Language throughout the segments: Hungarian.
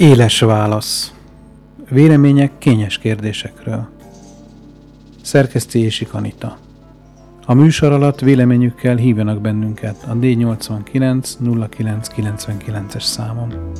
Éles válasz. Vélemények kényes kérdésekről. Szerkesztési Kanita. A műsor alatt véleményükkel hívjanak bennünket a D89 0999-es számon.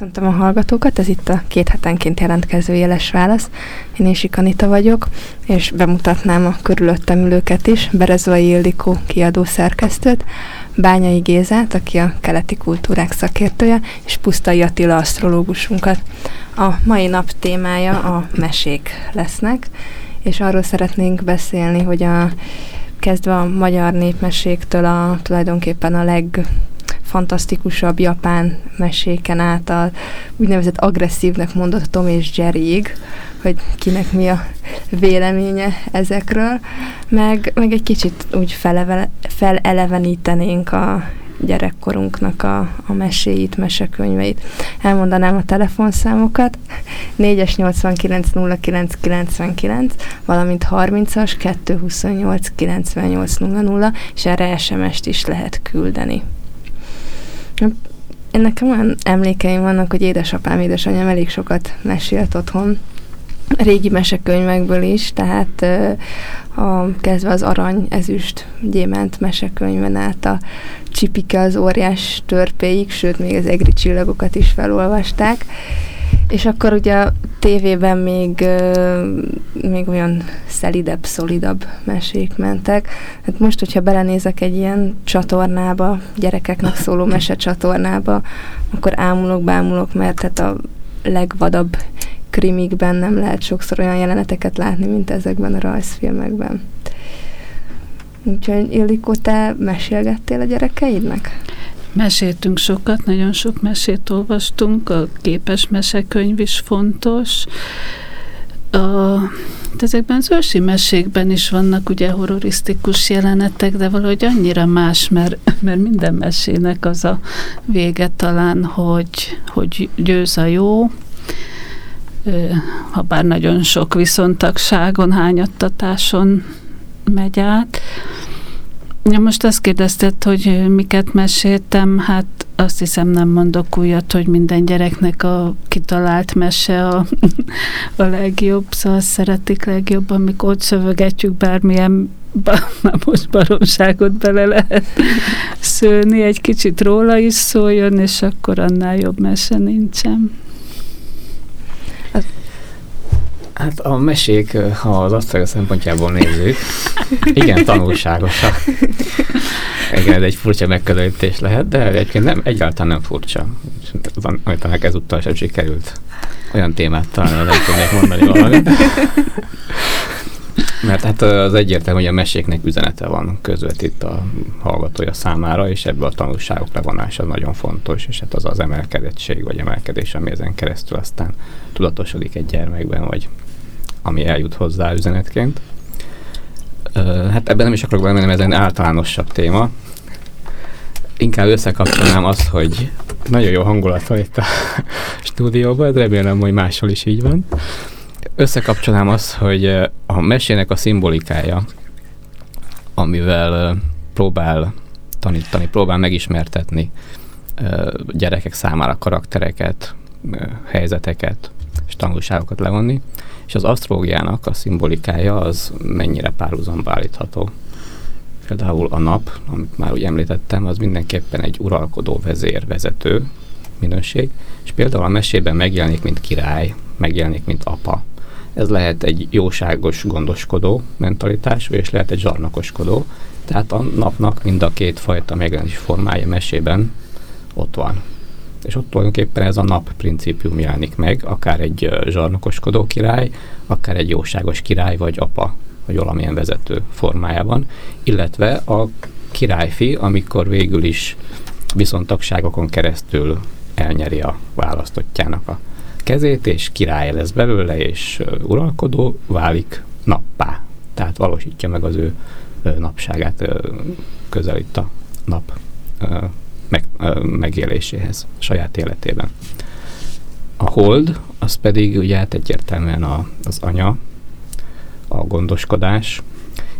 Köszöntöm a hallgatókat, ez itt a két hetenként jelentkező jeles válasz. Én Ési Kanita vagyok, és bemutatnám a körülöttem ülőket is, Berezvai Ildikó kiadó szerkesztőt, Bányai Gézát, aki a keleti kultúrák szakértője, és Pusztai Attila asztrológusunkat. A mai nap témája a mesék lesznek, és arról szeretnénk beszélni, hogy a kezdve a magyar népmeséktől a tulajdonképpen a leg fantasztikusabb japán meséken át a úgynevezett agresszívnek mondott Tom és Jerryig, hogy kinek mi a véleménye ezekről, meg, meg egy kicsit úgy feleve, felelevenítenénk a gyerekkorunknak a, a meséit, mesekönyveit. Elmondanám a telefonszámokat, 4-es 89 09 99, valamint 30-as 228 98 00, és erre SMS-t is lehet küldeni. Nekem olyan emlékeim vannak, hogy édesapám, édesanyám elég sokat mesélt otthon, régi mesekönyvekből is, tehát a, kezdve az arany, ezüst, gyémánt mesekönyven át a csipike az óriás törpéig, sőt még az egri csillagokat is felolvasták, és akkor ugye a tévében még, még olyan szelidebb, szolidabb mesék mentek. Hát most, hogyha belenézek egy ilyen csatornába, gyerekeknek szóló mese csatornába, akkor ámulok, bámulok, mert hát a legvadabb krimikben nem lehet sokszor olyan jeleneteket látni, mint ezekben a rajzfilmekben. Úgyhogy Illikó, te mesélgettél a gyerekeidnek? Meséltünk sokat, nagyon sok mesét olvastunk, a képes mesekönyv is fontos. A, ezekben az ősi mesékben is vannak ugye horrorisztikus jelenetek, de valahogy annyira más, mert, mert minden mesének az a vége talán, hogy, hogy győz a jó, ha bár nagyon sok viszontagságon, hányattatáson megy át. Ja, most azt kérdezted, hogy miket meséltem, hát azt hiszem nem mondok újat, hogy minden gyereknek a kitalált mese a, a legjobb, szóval szeretik legjobb, amikor ott szövögetjük bármilyen már most baromságot bele lehet szőni, egy kicsit róla is szóljon, és akkor annál jobb mese nincsen. Hát a mesék, ha az asztalga szempontjából nézzük, igen, tanulságosak. Igen, ez egy furcsa megközelítés lehet, de egyébként nem, egyáltalán nem furcsa. Amit ennek ezúttal sem sikerült olyan témát talán nem tudnék mondani valamit. Mert hát az egyértelmű, hogy a meséknek üzenete van közvetít a hallgatója számára, és ebből a tanulságok levonása nagyon fontos, és hát az az emelkedettség, vagy emelkedés, ami ezen keresztül aztán tudatosodik egy gyermekben, vagy ami eljut hozzá üzenetként. Hát ebben nem is akarok belemenni, ez egy általánosabb téma. Inkább összekapcsolnám azt, hogy nagyon jó hangulat van itt a stúdióban, remélem, hogy máshol is így van. Összekapcsolnám azt, hogy a mesének a szimbolikája, amivel próbál tanítani, próbál megismertetni gyerekek számára karaktereket, helyzeteket és tanulságokat levonni, és az asztrológiának a szimbolikája az mennyire párhuzamba állítható. Például a nap, amit már úgy említettem, az mindenképpen egy uralkodó vezér, vezető minőség, és például a mesében megjelenik, mint király, megjelenik, mint apa. Ez lehet egy jóságos, gondoskodó mentalitás, és lehet egy zsarnokoskodó. Tehát a napnak mind a két fajta megjelenés formája mesében ott van. És ott tulajdonképpen ez a nap principium jelenik meg, akár egy zsarnokoskodó király, akár egy jóságos király, vagy apa, vagy valamilyen vezető formájában, illetve a királyfi, amikor végül is viszontagságokon keresztül elnyeri a választottjának a kezét, és király lesz belőle, és uralkodó válik nappá. Tehát valósítja meg az ő napságát, közelít a nap meg, megéléséhez saját életében. A hold, az pedig ugye hát egyértelműen a, az anya, a gondoskodás,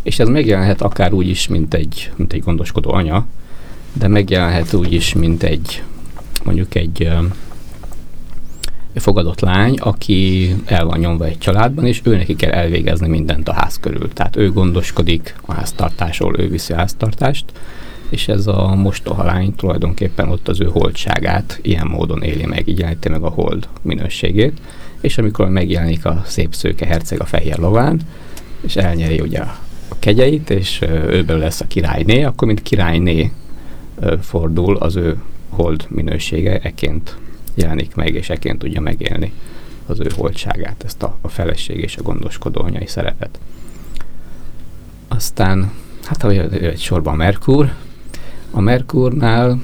és ez megjelenhet akár úgy is, mint egy, mint egy gondoskodó anya, de megjelenhet úgy is, mint egy mondjuk egy fogadott lány, aki el van nyomva egy családban, és ő neki kell elvégezni mindent a ház körül. Tehát ő gondoskodik a háztartásról, ő viszi a háztartást, és ez a mostoha lány tulajdonképpen ott az ő holdságát ilyen módon éli meg, így meg a hold minőségét, és amikor megjelenik a szép szőke herceg a fehér lován, és elnyeri ugye a kegyeit, és őből lesz a királyné, akkor mint királyné fordul az ő hold minősége, eként jelenik meg, és eként tudja megélni az ő holdságát, ezt a, a feleség és a gondoskodó anyai szerepet. Aztán, hát egy sorban Merkur. A Merkurnál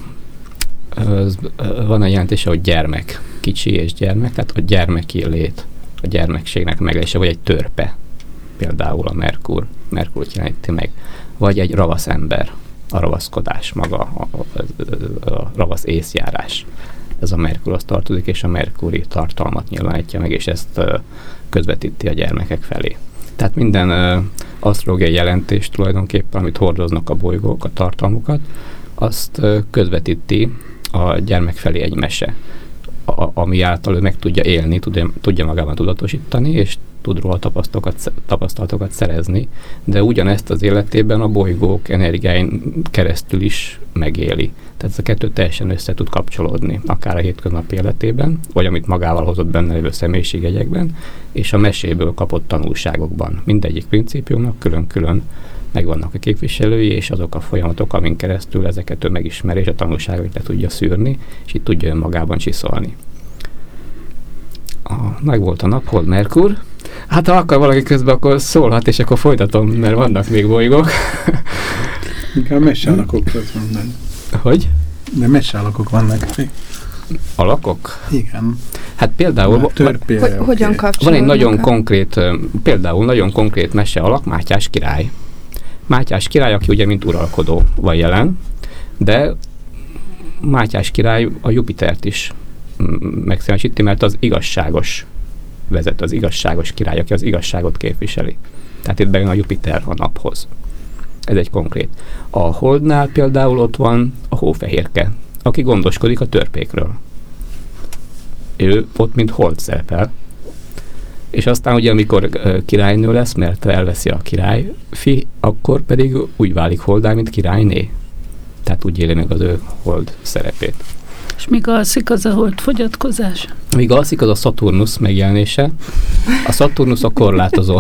az, van a jelentése, hogy gyermek, kicsi és gyermek, tehát a gyermeki lét, a gyermekségnek meglése, vagy egy törpe, például a Merkur, Merkur jeleníti meg, vagy egy ravasz ember, a ravaszkodás maga, a, a, a ravasz észjárás ez a Merkurhoz tartozik, és a Merkuri tartalmat nyilvánítja meg, és ezt közvetíti a gyermekek felé. Tehát minden uh, asztrológiai jelentés tulajdonképpen, amit hordoznak a bolygók, a tartalmukat, azt uh, közvetíti a gyermek felé egy mese, ami által ő meg tudja élni, tudja magában tudatosítani, és tud róla tapasztalatokat, tapasztalatokat szerezni, de ugyanezt az életében a bolygók energiáin keresztül is megéli. Tehát ez a kettő teljesen össze tud kapcsolódni, akár a hétköznapi életében, vagy amit magával hozott benne lévő személyiségegyekben, és a meséből kapott tanulságokban. Mindegyik principiumnak külön-külön megvannak a képviselői, és azok a folyamatok, amin keresztül ezeket ő megismeri, és a tanulságokat le tudja szűrni, és itt tudja önmagában csiszolni. A, meg volt a naphold Merkur, Hát ha akar valaki közben, akkor szólhat, és akkor folytatom, mert vannak még bolygók. Inkább mesállakok vannak. Hogy? De mesállakok vannak. Alakok? Igen. Hát például... Törpél, hogy, okay. Hogyan Van egy nagyon konkrét, például nagyon konkrét mese alak, Mátyás király. Mátyás király, aki ugye mint uralkodó van jelen, de Mátyás király a Jupitert is megszínűsíti, mert az igazságos vezet, az igazságos király, aki az igazságot képviseli. Tehát itt bejön a Jupiter a naphoz. Ez egy konkrét. A Holdnál például ott van a hófehérke, aki gondoskodik a törpékről. Ő ott, mint Hold szerepel. És aztán ugye, amikor királynő lesz, mert elveszi a királyfi, akkor pedig úgy válik Holdá, mint királyné. Tehát úgy éli meg az ő Hold szerepét. És míg alszik, az a hold fogyatkozás? Míg alszik, az a Saturnus megjelenése. A Saturnus a korlátozó.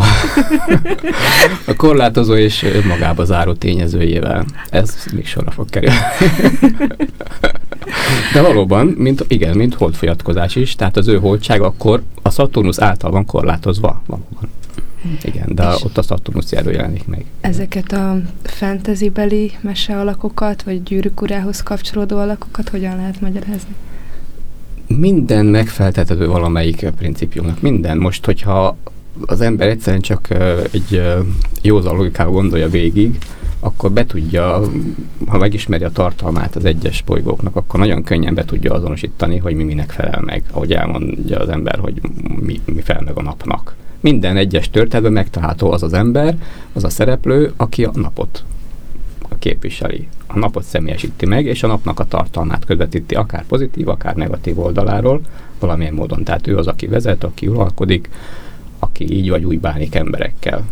a korlátozó és magába záró tényezőjével. Ez még sorra fog kerülni. De valóban, mint, igen, mint holdfogyatkozás is, tehát az ő holdság akkor a Saturnus által van korlátozva valóban. Igen, de és ott a Saturnus járó jelenik meg. Ezeket a fantasy-beli mese alakokat, vagy gyűrűk urához kapcsolódó alakokat hogyan lehet magyarázni? Minden megfeltethető valamelyik principiumnak. Minden. Most, hogyha az ember egyszerűen csak egy józan logikával gondolja végig, akkor be tudja, ha megismeri a tartalmát az egyes bolygóknak, akkor nagyon könnyen be tudja azonosítani, hogy mi minek felel meg. Ahogy elmondja az ember, hogy mi, mi felel meg a napnak minden egyes történetben megtalálható az az ember, az a szereplő, aki a napot képviseli. A napot személyesíti meg, és a napnak a tartalmát közvetíti, akár pozitív, akár negatív oldaláról, valamilyen módon. Tehát ő az, aki vezet, aki uralkodik, aki így vagy úgy bánik emberekkel.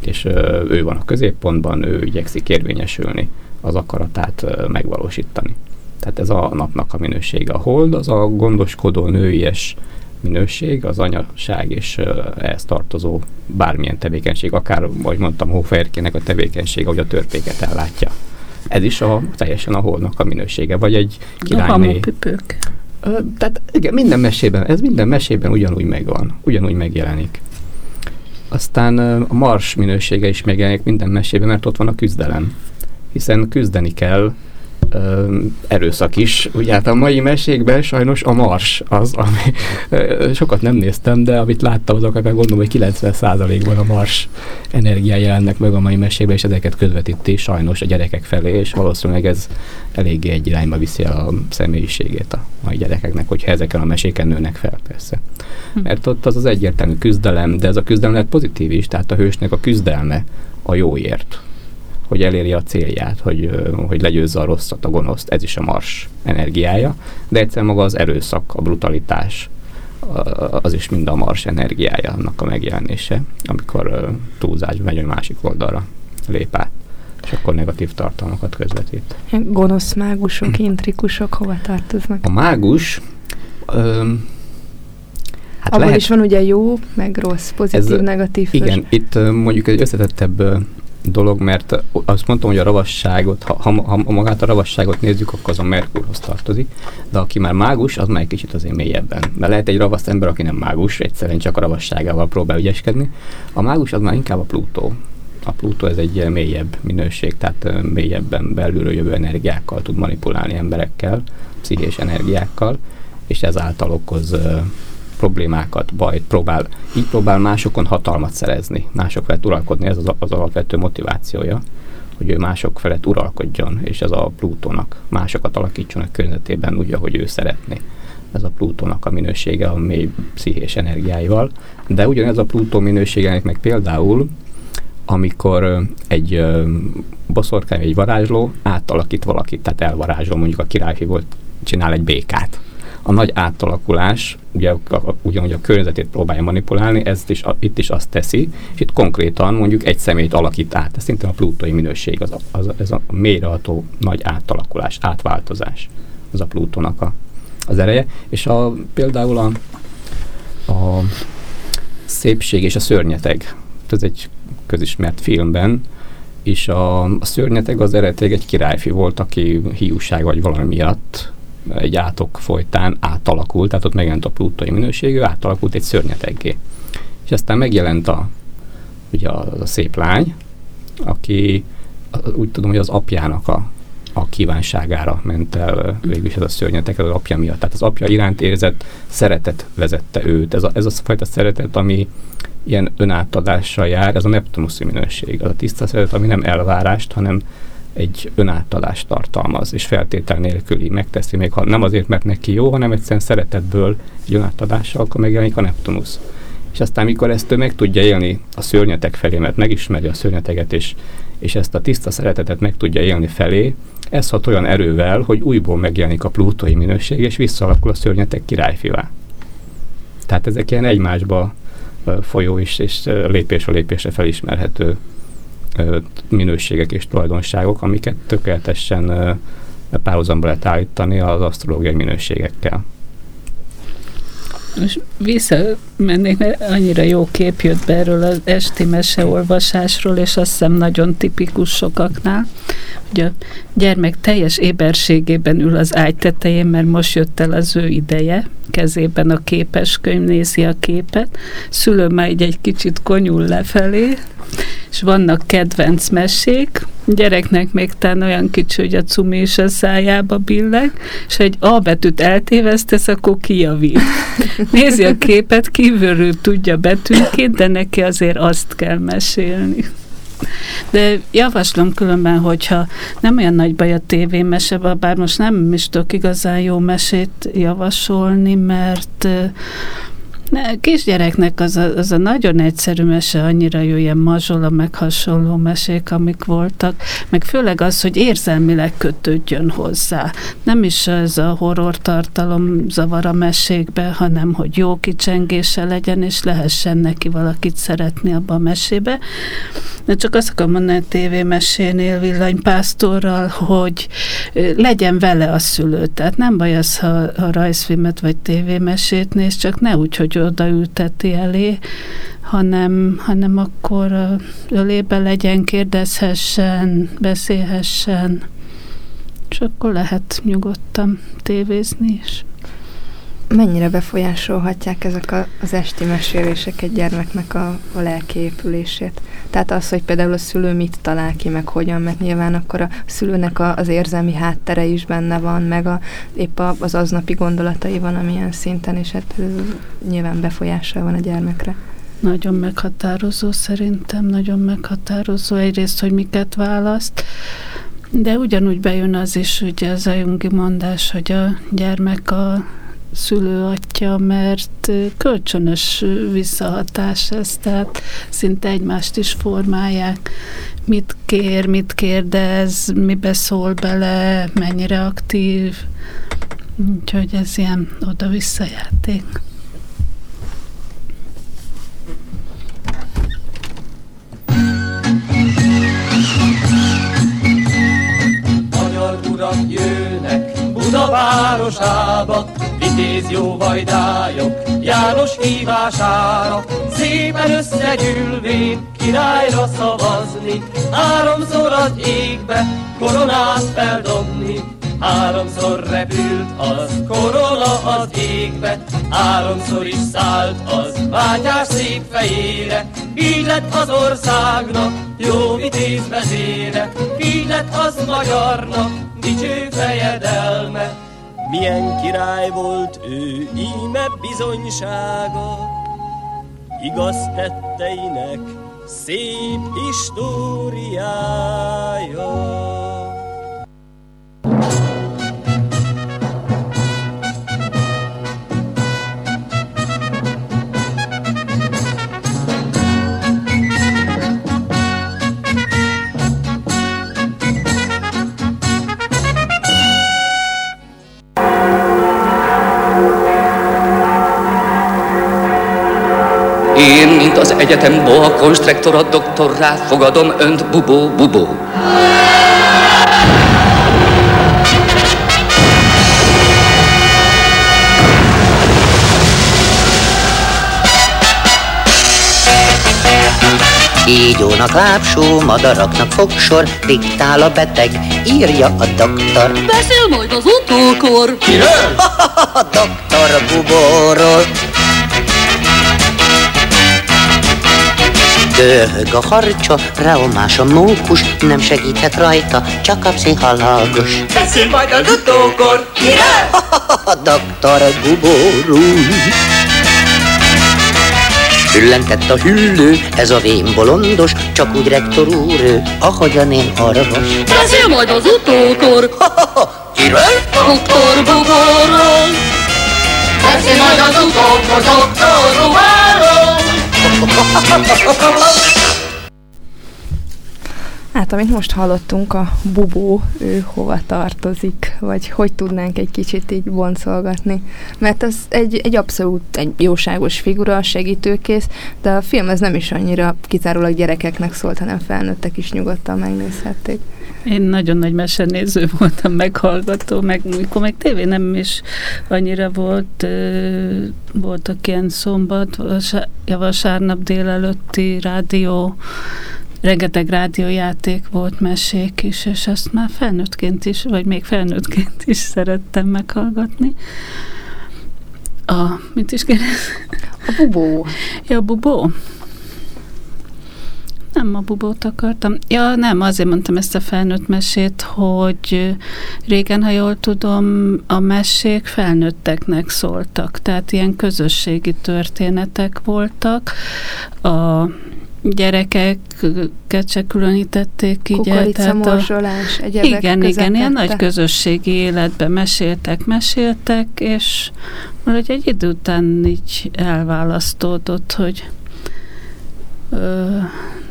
És ö, ő van a középpontban, ő igyekszik érvényesülni, az akaratát ö, megvalósítani. Tehát ez a napnak a minősége. A hold az a gondoskodó, nőies, minőség, az anyaság és ehhez tartozó bármilyen tevékenység, akár, ahogy mondtam, hófehérkének a tevékenysége, hogy a törpéket ellátja. Ez is a, teljesen a holnak a minősége, vagy egy királyné. A Tehát igen, minden mesében, ez minden mesében ugyanúgy megvan, ugyanúgy megjelenik. Aztán a mars minősége is megjelenik minden mesében, mert ott van a küzdelem. Hiszen küzdeni kell ö, erőszak is. Ugye hát a mai mesékben sajnos a mars az, ami ö, sokat nem néztem, de amit láttam, azok, gondolom, hogy 90%-ban a mars energiá jelennek meg a mai mesékben, és ezeket közvetíti sajnos a gyerekek felé, és valószínűleg ez eléggé egy irányba viszi a személyiségét a mai gyerekeknek, hogyha ezeken a meséken nőnek fel, persze. Hm. Mert ott az az egyértelmű küzdelem, de ez a küzdelem lehet pozitív is, tehát a hősnek a küzdelme a jóért hogy eléri a célját, hogy, hogy legyőzze a rosszat, a gonoszt, ez is a mars energiája, de egyszer maga az erőszak, a brutalitás, az is mind a mars energiája, annak a megjelenése, amikor túlzás megy a másik oldalra lép át és akkor negatív tartalmakat közvetít. Gonosz mágusok, intrikusok hova tartoznak? A mágus öm, Hát Abban lehet, is van ugye jó, meg rossz, pozitív, ez, negatív. Igen, itt mondjuk egy összetettebb dolog, mert azt mondtam, hogy a ravasságot, ha, ha, ha magát a ravasságot nézzük, akkor az a Merkurhoz tartozik, de aki már mágus, az már egy kicsit azért mélyebben. Mert lehet egy ravasz ember, aki nem mágus, egyszerűen csak a ravasságával próbál ügyeskedni. A mágus az már inkább a Plutó. A Plutó ez egy mélyebb minőség, tehát mélyebben belülről jövő energiákkal tud manipulálni emberekkel, pszichés energiákkal, és ezáltal okoz problémákat, bajt próbál, így próbál másokon hatalmat szerezni, mások felett uralkodni, ez az, az alapvető motivációja, hogy ő mások felett uralkodjon, és ez a Plutónak másokat alakítson a környezetében úgy, ahogy ő szeretné. Ez a Plutónak a minősége a mély pszichés energiáival, de ugyanez a Plutó minősége meg például amikor egy boszorkány, egy varázsló átalakít valakit, tehát elvarázsol, mondjuk a királyfi volt, csinál egy békát a nagy átalakulás, ugye ugyanúgy a környezetét próbálja manipulálni, ezt is, a, itt is azt teszi, és itt konkrétan mondjuk egy szemét alakít át. Ez szintén a plutói minőség, az a, az, ez a mélyreható nagy átalakulás, átváltozás. Az a Plutónak a, az ereje. És a, például a, a szépség és a szörnyeteg, ez egy közismert filmben, és a, a szörnyeteg az eredetileg egy királyfi volt, aki hiúság vagy valami miatt egy átok folytán átalakult, tehát ott megjelent a plutói minőségű, átalakult egy szörnyeteggé. És aztán megjelent a, ugye a, a szép lány, aki úgy tudom, hogy az apjának a, a kívánságára ment el végül is ez a szörnyetek, az apja miatt. Tehát az apja iránt érzett szeretet vezette őt. Ez a, ez a fajta szeretet, ami ilyen önátadással jár, ez a Neptunuszi minőség. Az a tiszta szeretet, ami nem elvárást, hanem egy önátadást tartalmaz, és feltétel nélküli megteszi, még ha nem azért, mert neki jó, hanem egyszerűen szeretetből egy önátadással, akkor megjelenik a Neptunusz. És aztán, mikor ezt ő meg tudja élni a szörnyetek felé, mert megismeri a szörnyeteget, és, és ezt a tiszta szeretetet meg tudja élni felé, ez hat olyan erővel, hogy újból megjelenik a plutói minőség, és visszalakul a szörnyetek királyfivá. Tehát ezek ilyen egymásba folyó is, és lépésről lépésre felismerhető minőségek és tulajdonságok, amiket tökéletesen párhuzamba lehet állítani az asztrológiai minőségekkel. Most visszamennék, mert annyira jó kép jött be erről az esti meseolvasásról, és azt hiszem nagyon tipikus sokaknál, hogy a gyermek teljes éberségében ül az ágy tetején, mert most jött el az ő ideje, kezében a képeskönyv, nézi a képet, szülő már egy, egy kicsit konyul lefelé, és vannak kedvenc mesék, gyereknek még talán olyan kicsi, hogy a cumi is a szájába billeg, és egy A betűt eltévesztesz, akkor kijavít. Nézi a képet, kívülről tudja betűnként, de neki azért azt kell mesélni. De javaslom különben, hogyha nem olyan nagy baj a tévémese, bár most nem is tudok igazán jó mesét javasolni, mert ne, kisgyereknek az a, az a nagyon egyszerű mese annyira jó, ilyen mazsola, meg hasonló mesék, amik voltak, meg főleg az, hogy érzelmileg kötődjön hozzá. Nem is ez a horror tartalom zavar a mesékbe, hanem hogy jó kicsengése legyen, és lehessen neki valakit szeretni abba a mesébe. De csak azt akarom mondani a tévémesénél villanypásztorral, hogy legyen vele a szülő. Tehát nem baj az, ha, ha rajzfilmet vagy tévémesét néz, csak ne úgy, hogy odaülteti elé, hanem, hanem akkor ölébe legyen, kérdezhessen, beszélhessen, és akkor lehet nyugodtan tévézni is. mennyire befolyásolhatják ezek az esti mesélések egy gyermeknek a, a lelkiépülését? Tehát az, hogy például a szülő mit talál ki, meg hogyan, mert nyilván akkor a szülőnek a, az érzelmi háttere is benne van, meg a, épp a, az aznapi gondolatai van amilyen szinten, és hát nyilván befolyással van a gyermekre. Nagyon meghatározó szerintem, nagyon meghatározó egyrészt, hogy miket választ, de ugyanúgy bejön az is, ugye az a Jungi mondás, hogy a gyermek a szülő atya, mert kölcsönös visszahatás ez, tehát szinte egymást is formálják. Mit kér, mit kérdez, mibe szól bele, mennyire aktív. Úgyhogy ez ilyen oda-vissza játék. urak jönnek Buda vitéz jó vajdályok, János hívására, szépen összegyűlvén királyra szavazni, háromszor az égbe koronát feldobni. Háromszor repült az korona az égbe, háromszor is szállt az vágyás szép fejére. Így lett az országnak jó vitéz vezére, így lett az magyarnak dicső fejedelme. Milyen király volt ő, íme bizonysága, igaz tetteinek szép históriája. Én, mint az egyetem boa konstruktora doktorrá fogadom önt, bubó, bubó. Kígyónak lábsó, madaraknak fogsor, diktál a beteg, írja a doktor. Beszél majd az utókor. Kiről? a doktor bubóról. Döhög a harcsa, reomás a mókus, nem segíthet rajta, csak a pszichalagos. Beszél majd az utókor. Kire? Doktor Guború. Hüllentett a hüllő, ez a vén bolondos, csak úgy rektor úr ő, ahogyan én orvos. Beszél majd az utókor. Kiről? Doktor Bugorról. Beszél majd az utókor, doktor Bugorról. ¡Aplausos! Hát, amit most hallottunk, a bubó, ő hova tartozik, vagy hogy tudnánk egy kicsit így boncolgatni. Mert ez egy, egy abszolút egy jóságos figura, segítőkész, de a film ez nem is annyira kizárólag gyerekeknek szólt, hanem felnőttek is nyugodtan megnézhették. Én nagyon nagy mesenéző voltam, meghallgató, meg mikor meg tévé nem is annyira volt, voltak ilyen szombat, vasárnap délelőtti rádió, rengeteg rádiójáték volt, mesék is, és ezt már felnőttként is, vagy még felnőttként is szerettem meghallgatni. A, mit is kérdez? A bubó. Ja, a bubó. Nem a bubót akartam. Ja, nem, azért mondtam ezt a felnőtt mesét, hogy régen, ha jól tudom, a mesék felnőtteknek szóltak, tehát ilyen közösségi történetek voltak. A gyerekeket se különítették el. Tehát a, egyebek Igen, igen, ilyen nagy közösségi életben meséltek, meséltek, és valahogy egy idő után így elválasztódott, hogy ö,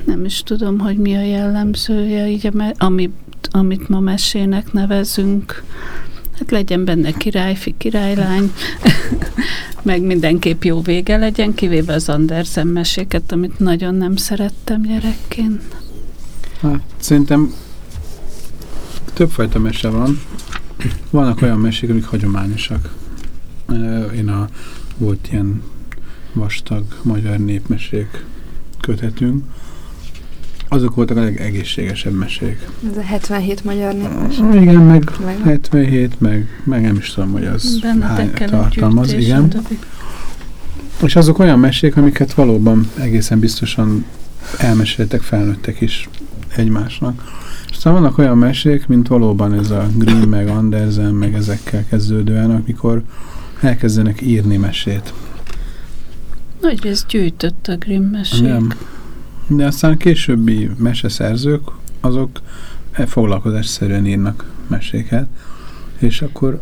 nem is tudom, hogy mi a jellemzője, így, amit, amit ma mesének nevezünk. Hát legyen benne királyfi, királylány, meg mindenképp jó vége legyen, kivéve az Andersen meséket, amit nagyon nem szerettem gyerekként. Hát, szerintem többfajta mese van. Vannak olyan mesék, amik hagyományosak. Én a volt ilyen vastag magyar népmesék kötetünk, azok voltak a legegészségesebb mesék. Ez a 77 magyar népmes. Igen, meg Meg- 77, meg, meg nem is tudom, hogy az hány Bennetekkel tartalmaz, igen. És azok olyan mesék, amiket valóban egészen biztosan elmeséltek felnőttek is egymásnak. És aztán vannak olyan mesék, mint valóban ez a Grimm, meg Andersen, meg ezekkel kezdődően, amikor elkezdenek írni mesét. Nagy rész gyűjtött a Grimm mesék. Nem. De aztán későbbi meseszerzők, azok e foglalkozásszerűen írnak meséket, és akkor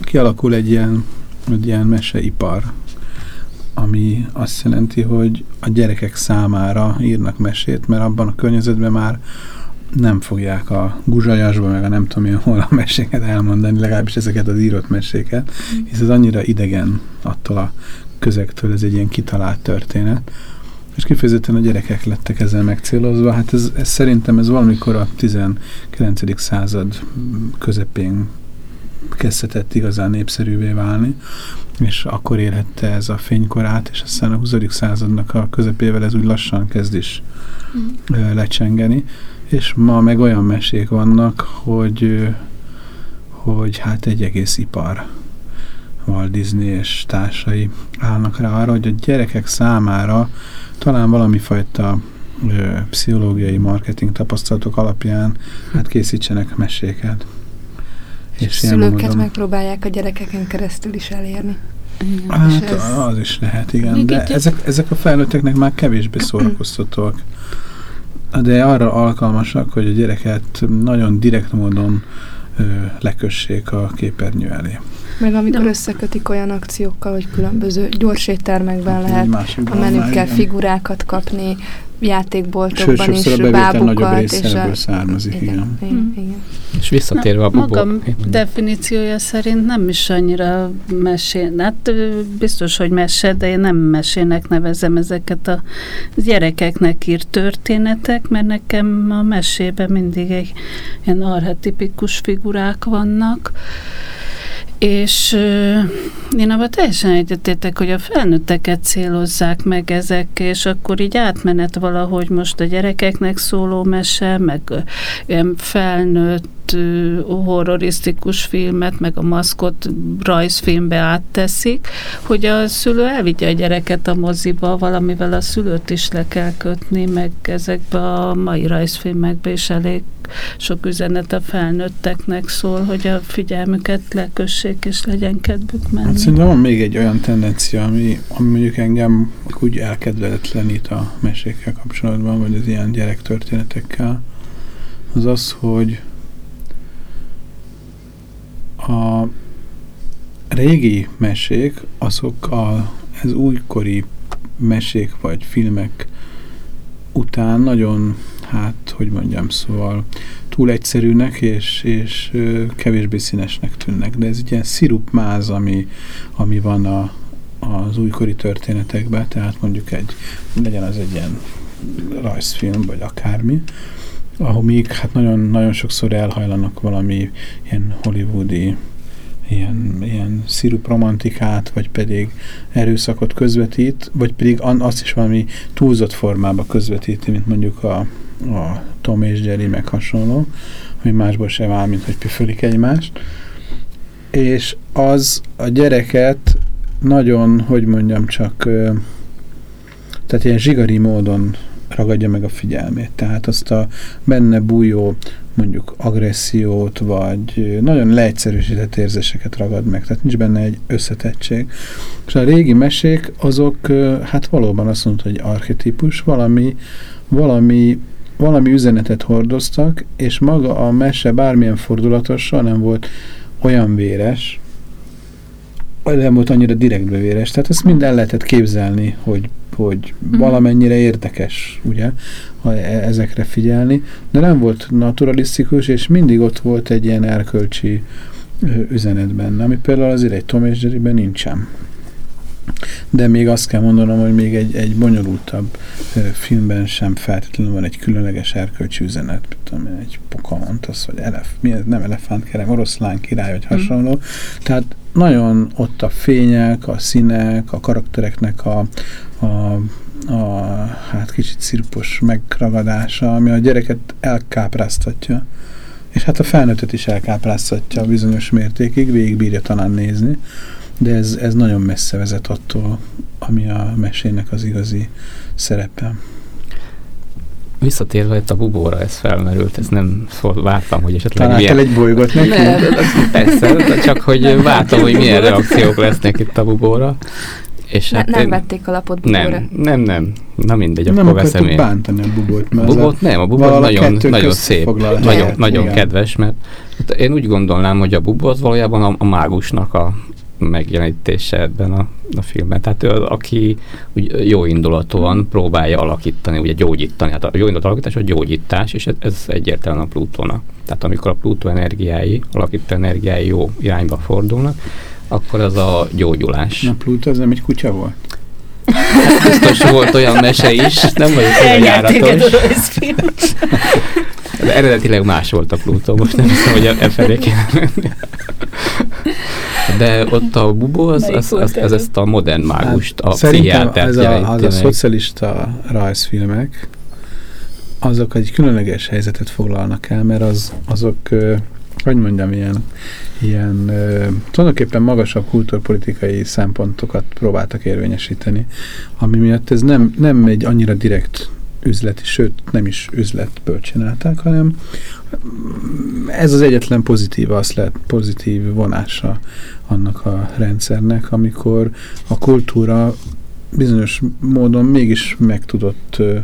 kialakul egy ilyen, egy ilyen meseipar, ami azt jelenti, hogy a gyerekek számára írnak mesét, mert abban a környezetben már nem fogják a guzsajásba, meg a nem tudom én hol a meséket elmondani, legalábbis ezeket az írott meséket, hisz ez annyira idegen attól a közegtől, ez egy ilyen kitalált történet. És kifejezetten a gyerekek lettek ezzel megcélozva. Hát ez, ez szerintem ez valamikor a 19. század közepén kezdhetett igazán népszerűvé válni, és akkor érhette ez a fénykorát, és aztán a 20. századnak a közepével ez úgy lassan kezd is ö, lecsengeni, és ma meg olyan mesék vannak, hogy, hogy hát egy egész ipar Walt Disney és társai állnak rá arra, hogy a gyerekek számára talán valami fajta ö, pszichológiai marketing tapasztalatok alapján hát készítsenek meséket. És ilyen szülőket módon- megpróbálják a gyerekeken keresztül is elérni. Igen. Hát És ez- az is lehet, igen. De ezek, ezek a felnőtteknek már kevésbé szórakoztatóak. De arra alkalmasak, hogy a gyereket nagyon direkt módon ö, lekössék a képernyő elé. Meg amikor De- összekötik olyan akciókkal, hogy különböző gyors éttermekben Hát, lehet a menükkel igen. figurákat kapni, Sőt, játékboltokban is bevétel nagyobb bábukat. és a- származik, igen. igen. Mm. igen. És visszatérve a bubó... Magam definíciója szerint nem is annyira mesé. Hát biztos, hogy mese, de én nem mesének nevezem ezeket a gyerekeknek írt történetek, mert nekem a mesében mindig egy ilyen archetipikus figurák vannak. És én abban teljesen egyetértek, hogy a felnőtteket célozzák meg ezek, és akkor így átmenet valahogy most a gyerekeknek szóló mese, meg ilyen felnőtt horrorisztikus filmet, meg a maszkot rajzfilmbe átteszik, hogy a szülő elvigye a gyereket a moziba, valamivel a szülőt is le kell kötni, meg ezekbe a mai rajzfilmekbe is elég sok üzenet a felnőtteknek szól, hogy a figyelmüket lekössék, és legyen kedvük menni. Hát szerintem van még egy olyan tendencia, ami, ami mondjuk engem úgy elkedvetlenít a mesékkel kapcsolatban, vagy az ilyen gyerektörténetekkel, az az, hogy a régi mesék, azok a, ez újkori mesék vagy filmek után nagyon, hát, hogy mondjam, szóval túl egyszerűnek és, és kevésbé színesnek tűnnek. De ez egy ilyen szirupmáz, ami, ami van a, az újkori történetekben, tehát mondjuk egy, legyen az egy ilyen rajzfilm, vagy akármi, ahol még hát nagyon, nagyon sokszor elhajlanak valami ilyen hollywoodi ilyen, ilyen szirup romantikát, vagy pedig erőszakot közvetít, vagy pedig azt is valami túlzott formába közvetíti, mint mondjuk a, a Tom és Jerry, meg hasonló, hogy másból se vál, mint hogy püfölik egymást. És az a gyereket nagyon, hogy mondjam, csak tehát ilyen zsigari módon ragadja meg a figyelmét. Tehát azt a benne bújó mondjuk agressziót, vagy nagyon leegyszerűsített érzéseket ragad meg. Tehát nincs benne egy összetettség. És a régi mesék, azok hát valóban azt mondta, hogy archetípus, valami, valami, valami üzenetet hordoztak, és maga a mese bármilyen fordulatos, soha nem volt olyan véres, vagy nem volt annyira direktbe véres. Tehát ezt mind el lehetett képzelni, hogy, hogy valamennyire érdekes, ugye, ha e- ezekre figyelni, de nem volt naturalisztikus, és mindig ott volt egy ilyen erkölcsi üzenet benne, ami például azért egy Tom és Jerryben nincsen. De még azt kell mondanom, hogy még egy, egy bonyolultabb filmben sem feltétlenül van egy különleges erkölcsi üzenet, tudom én, egy Pocahontas, vagy elef, mi ez, nem elefántkerem, oroszlán király, vagy hasonló. Tehát nagyon ott a fények, a színek, a karaktereknek a, a a hát kicsit szirpos megragadása, ami a gyereket elkápráztatja. És hát a felnőttet is elkápráztatja bizonyos mértékig, végig bírja talán nézni, de ez, ez nagyon messze vezet attól, ami a mesének az igazi szerepe. Visszatérve itt a bubóra ez felmerült, ez nem szól, vártam, hogy esetleg Találtál egy bolygót neki? Ne, persze, csak hogy vártam, hogy milyen reakciók lesznek itt a bubóra. És ne, hát nem én... vették a lapot bubóra? Nem, nem, nem. Na mindegy, nem akkor veszem én. Nem bántani a bubót. Mert bubót a nem, a bubó nagyon, nagyon szép, nagyon, nagyon kedves, mert én úgy gondolnám, hogy a bubó az valójában a, a mágusnak a megjelenítése ebben a, a filmben. Tehát ő, aki úgy jó indulatúan próbálja alakítani, ugye gyógyítani. Hát a jó indulat alakítás a gyógyítás, és ez, ez egyértelműen a Plutónak. Tehát amikor a Plutó energiái, alakító energiái jó irányba fordulnak, akkor az a gyógyulás. A Plutó az nem egy kutya volt? Hát biztos volt olyan mese is, nem vagyok olyan járatos. De eredetileg más volt a Plutó, most nem hiszem, hogy e felé De ott a bubó az, az, az, az ezt a modern mágust, a Szerintem ez a, az a szocialista rajzfilmek, azok egy különleges helyzetet foglalnak el, mert az, azok, hogy mondjam, ilyen, ilyen tulajdonképpen magasabb kulturpolitikai szempontokat próbáltak érvényesíteni, ami miatt ez nem, nem egy annyira direkt üzleti, sőt nem is üzletből csinálták, hanem ez az egyetlen pozitív, azt lehet pozitív vonása annak a rendszernek, amikor a kultúra bizonyos módon mégis meg tudott ö,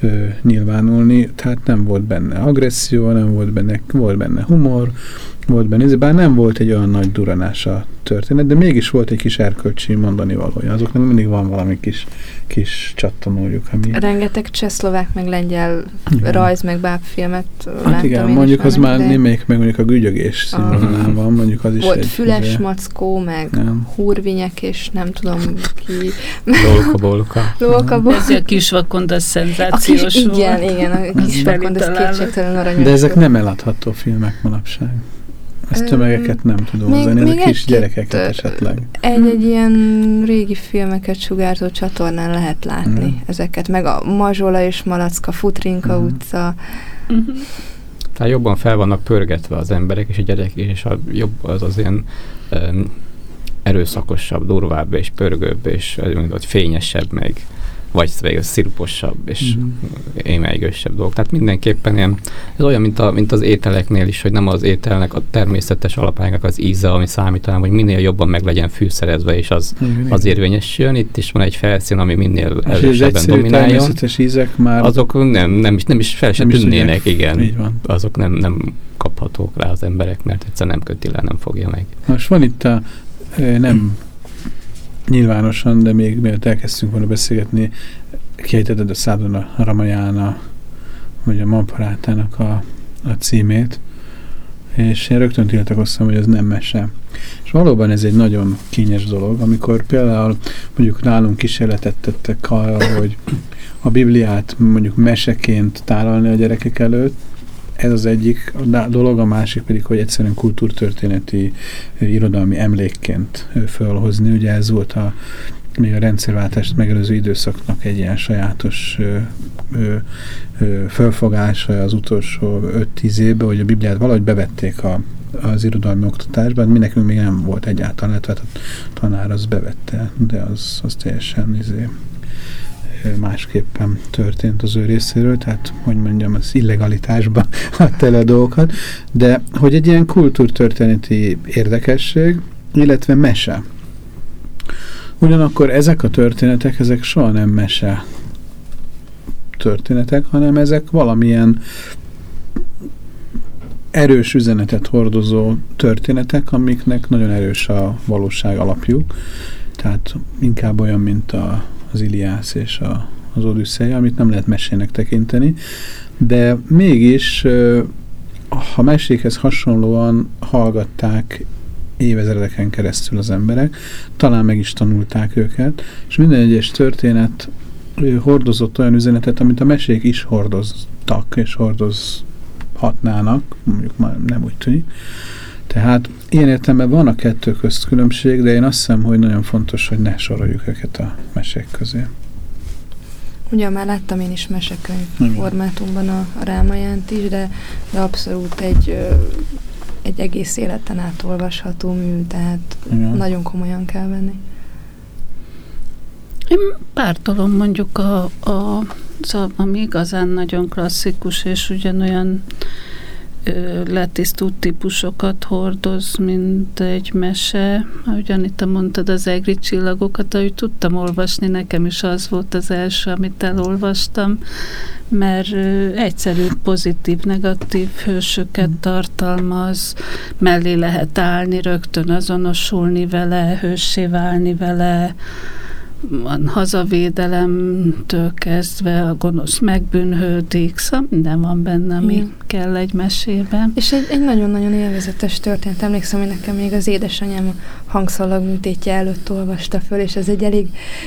ö, nyilvánulni, tehát nem volt benne agresszió, nem volt benne, volt benne humor, volt benne, bár nem volt egy olyan nagy duranás a történet, de mégis volt egy kis erkölcsi mondani valója. Azoknak mindig van valami kis, kis csattanójuk. Ami... Rengeteg csehszlovák, meg lengyel igen. rajz, meg bábfilmet hát igen, mondjuk az már némelyik, meg mondjuk a gügyögés színvonalán van, mondjuk az is Volt egy, füles ugye... mackó, meg nem. húrvinyek, és nem tudom ki. Lólka-bolka. Lólka-bolka. Ez a kisvakond, az szenzációs a kis, volt. Igen, igen, a kisvakond, az kétségtelen aranyos. De ezek nem eladható filmek manapság. Ezt tömegeket nem tudom hozni, ezek kis gyerekeket esetleg. Egy-egy ilyen régi filmeket sugárzó csatornán lehet látni mm. ezeket, meg a Mazsola és Malacka, Futrinka mm. utca. Mm-hmm. Tehát jobban fel vannak pörgetve az emberek és a gyerekek, és a jobb az az ilyen um, erőszakosabb, durvább és pörgőbb, és mondod, fényesebb, meg vagy végül sziruposabb és mm-hmm. émelygősebb dolog. Tehát mindenképpen ilyen, ez olyan, mint, a, mint az ételeknél is, hogy nem az ételnek a természetes alapánynak az íze, ami számít, hanem hogy minél jobban meg legyen fűszerezve, és az, mm-hmm. az érvényesüljön. Itt is van egy felszín, ami minél erősebben domináljon. természetes ízek már... Azok nem, nem, is, nem is fel sem tűnnének, igen. Azok nem, nem kaphatók rá az emberek, mert egyszer nem köti le, nem fogja meg. Most van itt a nem nyilvánosan, de még mielőtt elkezdtünk volna beszélgetni, kiejtetted a Szádona Ramajána, vagy a Mamparátának a, a címét, és én rögtön tiltakoztam, hogy ez nem mese. És valóban ez egy nagyon kényes dolog, amikor például mondjuk nálunk kísérletet tettek arra, hogy a Bibliát mondjuk meseként tálalni a gyerekek előtt, ez az egyik dolog, a másik pedig, hogy egyszerűen kultúrtörténeti irodalmi emlékként fölhozni. Ugye ez volt a még a rendszerváltást megelőző időszaknak egy ilyen sajátos ö, ö, ö, fölfogása az utolsó 5-10 évben, hogy a Bibliát valahogy bevették a, az irodalmi oktatásba, mi nekünk még nem volt egyáltalán, illetve hát a tanár az bevette, de az, az teljesen izé, másképpen történt az ő részéről, tehát, hogy mondjam, az illegalitásban adta el a dolgokat, de hogy egy ilyen kultúrtörténeti érdekesség, illetve mese. Ugyanakkor ezek a történetek, ezek soha nem mese történetek, hanem ezek valamilyen erős üzenetet hordozó történetek, amiknek nagyon erős a valóság alapjuk. Tehát inkább olyan, mint a az Iliász és a, az Odüsszeja, amit nem lehet mesének tekinteni, de mégis ha mesékhez hasonlóan hallgatták évezredeken keresztül az emberek, talán meg is tanulták őket, és minden egyes történet hordozott olyan üzenetet, amit a mesék is hordoztak, és hordozhatnának, mondjuk már nem úgy tűnik. Tehát ilyen értelemben van a kettő közt különbség, de én azt hiszem, hogy nagyon fontos, hogy ne soroljuk őket a mesék közé. Ugye már láttam én is mesekönyv Igen. formátumban a, a Rámajánt is, de, de abszolút egy, egy egész életen át olvasható mű, tehát Igen. nagyon komolyan kell venni. Én pártolom mondjuk a, a szóval, ami igazán nagyon klasszikus, és ugyanolyan letisztult típusokat hordoz, mint egy mese. Ahogy Anita mondtad, az egri csillagokat, ahogy tudtam olvasni, nekem is az volt az első, amit elolvastam, mert egyszerű, pozitív, negatív hősöket tartalmaz, mellé lehet állni, rögtön azonosulni vele, hőssé válni vele, van hazavédelemtől kezdve, a gonosz megbűnhődik, szóval minden van benne, ami Igen. kell egy mesében. És egy, nagyon-nagyon élvezetes történet. Emlékszem, hogy nekem még az édesanyám hangszalag műtétje előtt olvasta föl, és ez egy elég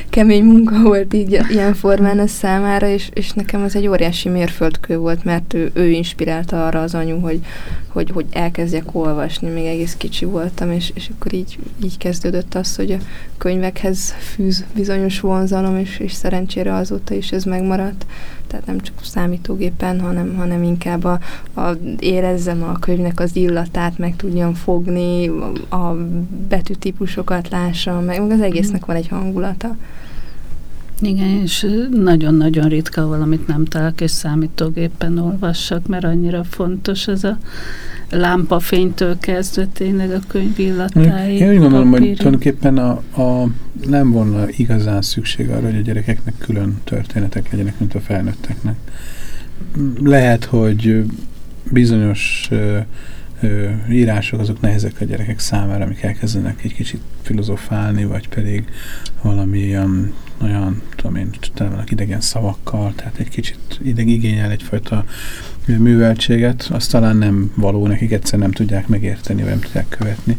kemény munka volt így ilyen formán a számára, és, és nekem ez egy óriási mérföldkő volt, mert ő, ő inspirálta arra az anyu, hogy, hogy, hogy elkezdjek olvasni, még egész kicsi voltam, és, és akkor így, így kezdődött az, hogy a könyvekhez fűz bizonyos vonzalom, és, és szerencsére azóta is ez megmaradt. Tehát nem csak számítógépen, hanem, hanem inkább a, a, érezzem a könyvnek az illatát, meg tudjam fogni, a, a betűtípusokat lássam, meg, az egésznek van egy hangulata. Igen, és nagyon-nagyon ritka valamit nem találok, és számítógépen olvassak, mert annyira fontos ez a lámpafénytől kezdve tényleg a könyv illatáig. Én úgy gondolom, hogy tulajdonképpen a, a, nem volna igazán szükség arra, hogy a gyerekeknek külön történetek legyenek, mint a felnőtteknek. Lehet, hogy bizonyos ö, ö, írások azok nehezek a gyerekek számára, amik elkezdenek egy kicsit filozofálni, vagy pedig valami olyan, olyan tudom én, tele vannak idegen szavakkal, tehát egy kicsit ideg igényel egyfajta műveltséget, az talán nem való, nekik egyszer nem tudják megérteni, vagy nem tudják követni.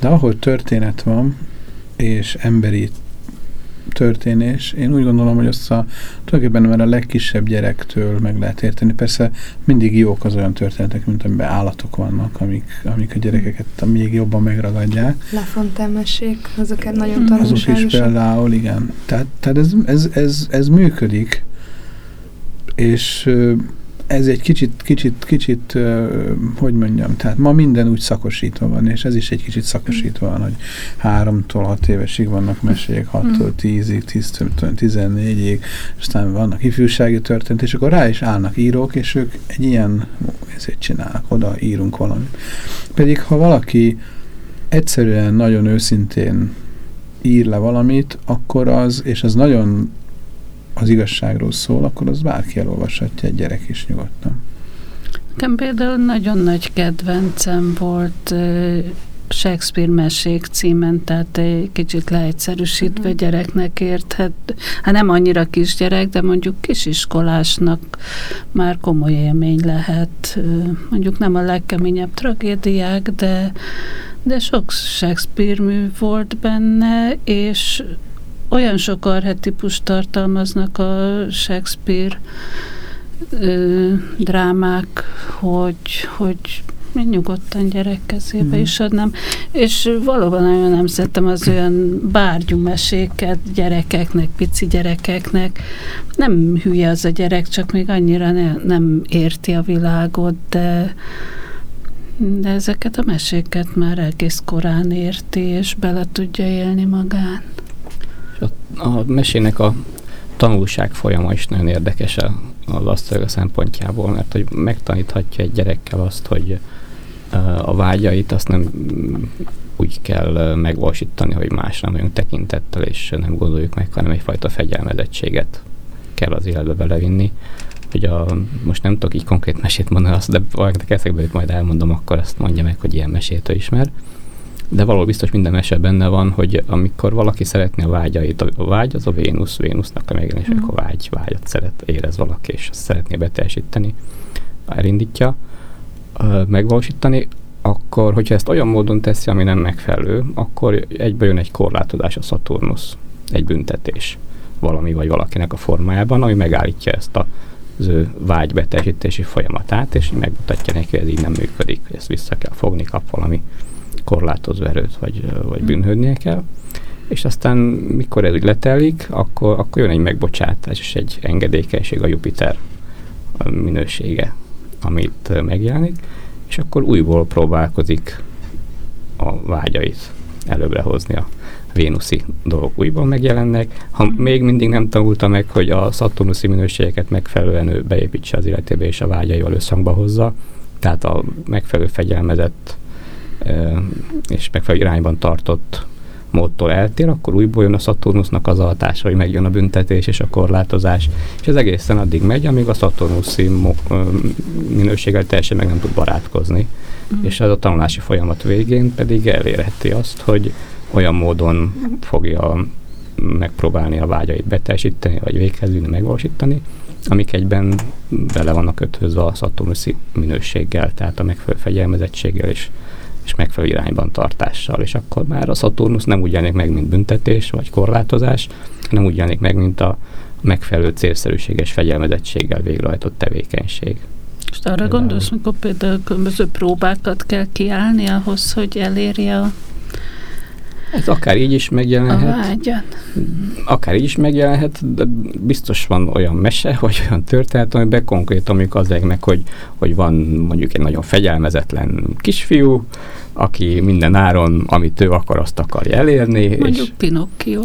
De ahol történet van, és emberi történés, én úgy gondolom, hogy azt a, tulajdonképpen már a legkisebb gyerektől meg lehet érteni. Persze mindig jók az olyan történetek, mint amiben állatok vannak, amik, amik a gyerekeket még jobban megragadják. Lafontaine mesék, azok nagyon Mm. Azok is tanulságosak. például, igen. Tehát, tehát ez, ez, ez, ez működik, és ez egy kicsit, kicsit, kicsit, hogy mondjam, tehát ma minden úgy szakosítva van, és ez is egy kicsit szakosítva van, hogy háromtól hat évesig vannak mesék, hattól tízig, tíztől tizennégyig, aztán vannak ifjúsági történet, és akkor rá is állnak írók, és ők egy ilyen, ezért csinálnak, oda írunk valamit. Pedig ha valaki egyszerűen nagyon őszintén ír le valamit, akkor az, és az nagyon az igazságról szól, akkor az bárki elolvashatja, egy gyerek is nyugodtan. Nekem például nagyon nagy kedvencem volt Shakespeare mesék címen, tehát egy kicsit leegyszerűsítve Mhm. gyereknek érthet. Hát nem annyira kisgyerek, de mondjuk kisiskolásnak már komoly élmény lehet. Mondjuk nem a legkeményebb tragédiák, de, de sok Shakespeare mű volt benne, és olyan sok arhetipus tartalmaznak a Shakespeare ö, drámák, hogy, hogy én nyugodtan gyerek kezébe Mhm. is adnám. És valóban nagyon nem szerettem az olyan bárgyú meséket gyerekeknek, pici gyerekeknek. Nem hülye az a gyerek, csak még annyira ne, nem érti a világot, de de ezeket a meséket már egész korán érti, és bele tudja élni magán. A mesének a tanulság folyama is nagyon érdekes a- az asztalga szempontjából, mert hogy megtaníthatja egy gyerekkel azt, hogy a vágyait azt nem úgy kell megvalósítani, hogy másra nem vagyunk tekintettel, és nem gondoljuk meg, hanem egyfajta fegyelmezettséget kell az életbe belevinni. Hogy a, most nem tudok így konkrét mesét mondani, azt, de valakinek eszekbe majd elmondom, akkor azt mondja meg, hogy ilyen mesét ő ismer. De valahol biztos minden mese benne van, hogy amikor valaki szeretné a vágyait, a vágy az a Vénusz, Vénusznak a megjelenés, Mhm. amikor vágy, vágyat szeret, érez valaki, és azt szeretné beteljesíteni, elindítja, megvalósítani, akkor, hogyha ezt olyan módon teszi, ami nem megfelelő, akkor egybe jön egy korlátozás a Szaturnusz, egy büntetés valami vagy valakinek a formájában, ami megállítja ezt a az ő vágybeteljesítési folyamatát, és megmutatja neki, hogy ez így nem működik, hogy ezt vissza kell fogni, kap valami korlátozó erőt, vagy, vagy bűnhődnie kell. és aztán mikor ez úgy letelik, akkor, akkor jön egy megbocsátás és egy engedékenység a Jupiter minősége, amit megjelenik, és akkor újból próbálkozik a vágyait előbbre hozni a vénuszi dolgok újból megjelennek. Ha mm. még mindig nem tanulta meg, hogy a szaturnuszi minőségeket megfelelően ő beépítse az életébe és a vágyaival összhangba hozza, tehát a megfelelő fegyelmezett és megfelelő irányban tartott módtól eltér, akkor újból jön a Saturnusnak az a hatása, hogy megjön a büntetés és a korlátozás, és ez egészen addig megy, amíg a Saturnuszi minőséggel teljesen meg nem tud barátkozni. Mm. És ez a tanulási folyamat végén pedig elérheti azt, hogy olyan módon fogja megpróbálni a vágyait beteljesíteni, vagy véghez vinni, megvalósítani, amik egyben bele vannak kötözve a Saturnuszi minőséggel, tehát a megfelelő fegyelmezettséggel és és megfelelő irányban tartással, és akkor már a Saturnus nem úgy jelenik meg, mint büntetés vagy korlátozás, hanem úgy jelenik meg, mint a megfelelő célszerűséges fegyelmezettséggel végrehajtott tevékenység. És arra gondolsz, mikor például különböző próbákat kell kiállni ahhoz, hogy elérje a ez akár így is megjelenhet. A vágyat. Akár így is megjelenhet, de biztos van olyan mese, vagy olyan történet, amiben konkrétan amikor az meg, hogy, hogy van mondjuk egy nagyon fegyelmezetlen kisfiú, aki minden áron, amit ő akar, azt akarja elérni. Mondjuk és, Pinocchio.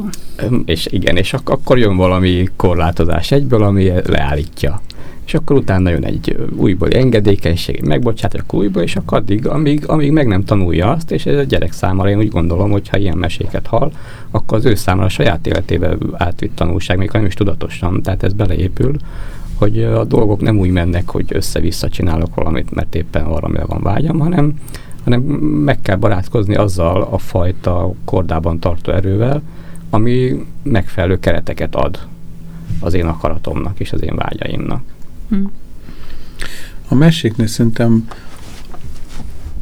És igen, és ak- akkor jön valami korlátozás egyből, ami leállítja és akkor utána jön egy újból engedékenység, egy megbocsát, akkor újból, és akkor addig, amíg, amíg meg nem tanulja azt, és ez a gyerek számára én úgy gondolom, hogy ha ilyen meséket hall, akkor az ő számára a saját életébe átvitt tanulság, még nem is tudatosan, tehát ez beleépül, hogy a dolgok nem úgy mennek, hogy össze-vissza csinálok valamit, mert éppen valamire van vágyam, hanem, hanem meg kell barátkozni azzal a fajta kordában tartó erővel, ami megfelelő kereteket ad az én akaratomnak és az én vágyaimnak. A meséknél szerintem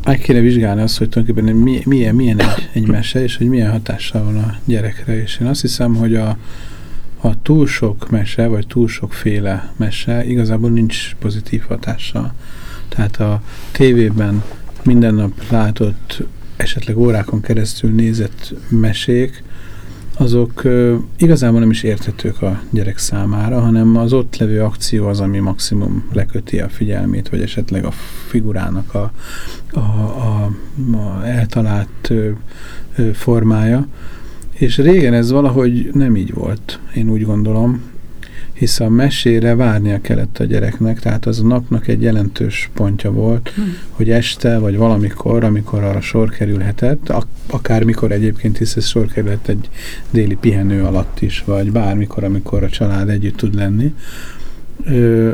meg kéne vizsgálni azt, hogy tulajdonképpen milyen, milyen egy, egy mese, és hogy milyen hatással van a gyerekre. És én azt hiszem, hogy a, a túl sok mese, vagy túl sokféle mese igazából nincs pozitív hatással. Tehát a tévében minden nap látott, esetleg órákon keresztül nézett mesék, azok uh, igazából nem is érthetők a gyerek számára, hanem az ott levő akció az, ami maximum leköti a figyelmét, vagy esetleg a figurának a, a, a, a eltalált formája. És régen ez valahogy nem így volt, én úgy gondolom hisz a mesére várnia kellett a gyereknek, tehát az a napnak egy jelentős pontja volt, hmm. hogy este vagy valamikor, amikor arra sor kerülhetett, ak akármikor egyébként, hisz ez sor kerülhet egy déli pihenő alatt is, vagy bármikor, amikor a család együtt tud lenni, ö,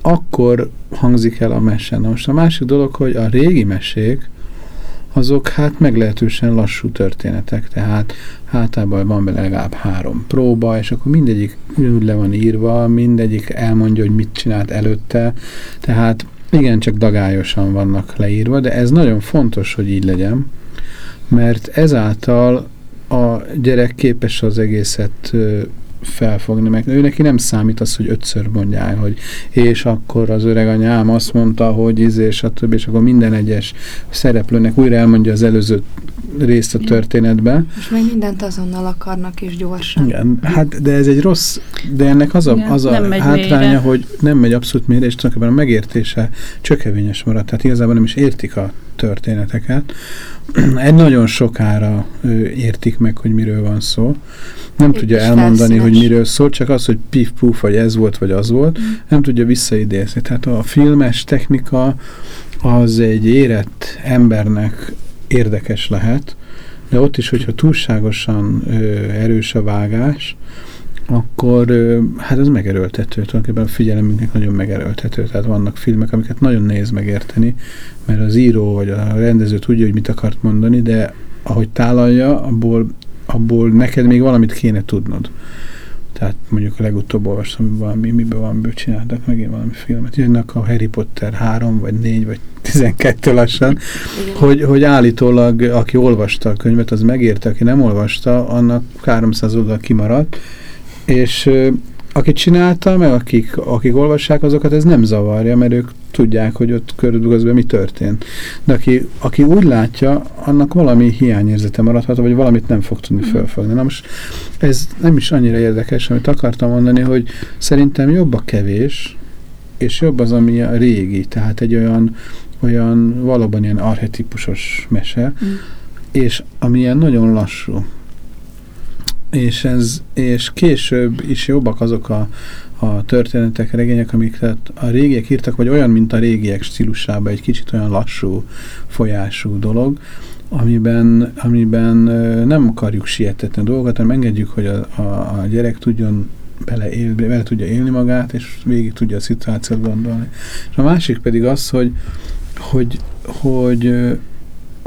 akkor hangzik el a mese. Na most a másik dolog, hogy a régi mesék, azok hát meglehetősen lassú történetek, tehát hátában van bele legalább három próba, és akkor mindegyik úgy le van írva, mindegyik elmondja, hogy mit csinált előtte, tehát igen, csak dagályosan vannak leírva, de ez nagyon fontos, hogy így legyen, mert ezáltal a gyerek képes az egészet felfogni, meg ő neki nem számít az, hogy ötször mondják, hogy és akkor az öreg anyám azt mondta, hogy izé, és a többi, és akkor minden egyes szereplőnek újra elmondja az előző részt a történetben. És még mindent azonnal akarnak is gyorsan. Igen, hát de ez egy rossz, de ennek az a, Igen, az a hátránya, mélyre. hogy nem megy abszolút mélyre, és tulajdonképpen a megértése csökevényes marad, tehát igazából nem is értik a történeteket. Egy nagyon sokára értik meg, hogy miről van szó. Nem Itt tudja elmondani, felszínes. hogy miről szól, csak az, hogy pif-puf, vagy ez volt, vagy az volt, mm. nem tudja visszaidézni. Tehát a filmes technika az egy érett embernek érdekes lehet, de ott is, hogyha túlságosan ö, erős a vágás, akkor ö, hát ez megerőltető, tulajdonképpen a figyelemünknek nagyon megerőltető, tehát vannak filmek, amiket nagyon nehéz megérteni, mert az író vagy a rendező tudja, hogy mit akart mondani, de ahogy tálalja, abból, abból neked még valamit kéne tudnod. Tehát mondjuk a legutóbb olvastam, valami, miben van, csináltak megint valami filmet. Jönnek a Harry Potter 3, vagy 4, vagy 12 lassan, hogy, hogy állítólag, aki olvasta a könyvet, az megérte, aki nem olvasta, annak 300 oldal kimaradt, és akit csinálta, meg akik, akik olvassák, azokat ez nem zavarja, mert ők tudják, hogy ott körülbelül mi történt. De aki, aki úgy látja, annak valami hiányérzete maradhat, vagy valamit nem fog tudni fölfogni. Na most ez nem is annyira érdekes, amit akartam mondani, hogy szerintem jobb a kevés, és jobb az, ami a régi, tehát egy olyan, olyan valóban ilyen archetipusos mese, mm. és ami ilyen nagyon lassú. És, ez, és később is jobbak azok a, a történetek, regények, amiket a régiek írtak, vagy olyan, mint a régiek stílusában, egy kicsit olyan lassú, folyású dolog, amiben, amiben nem akarjuk sietetni a dolgokat, hanem engedjük, hogy a, a, a gyerek tudjon bele, él, bele tudja élni magát, és végig tudja a szituációt gondolni. És a másik pedig az, hogy, hogy, hogy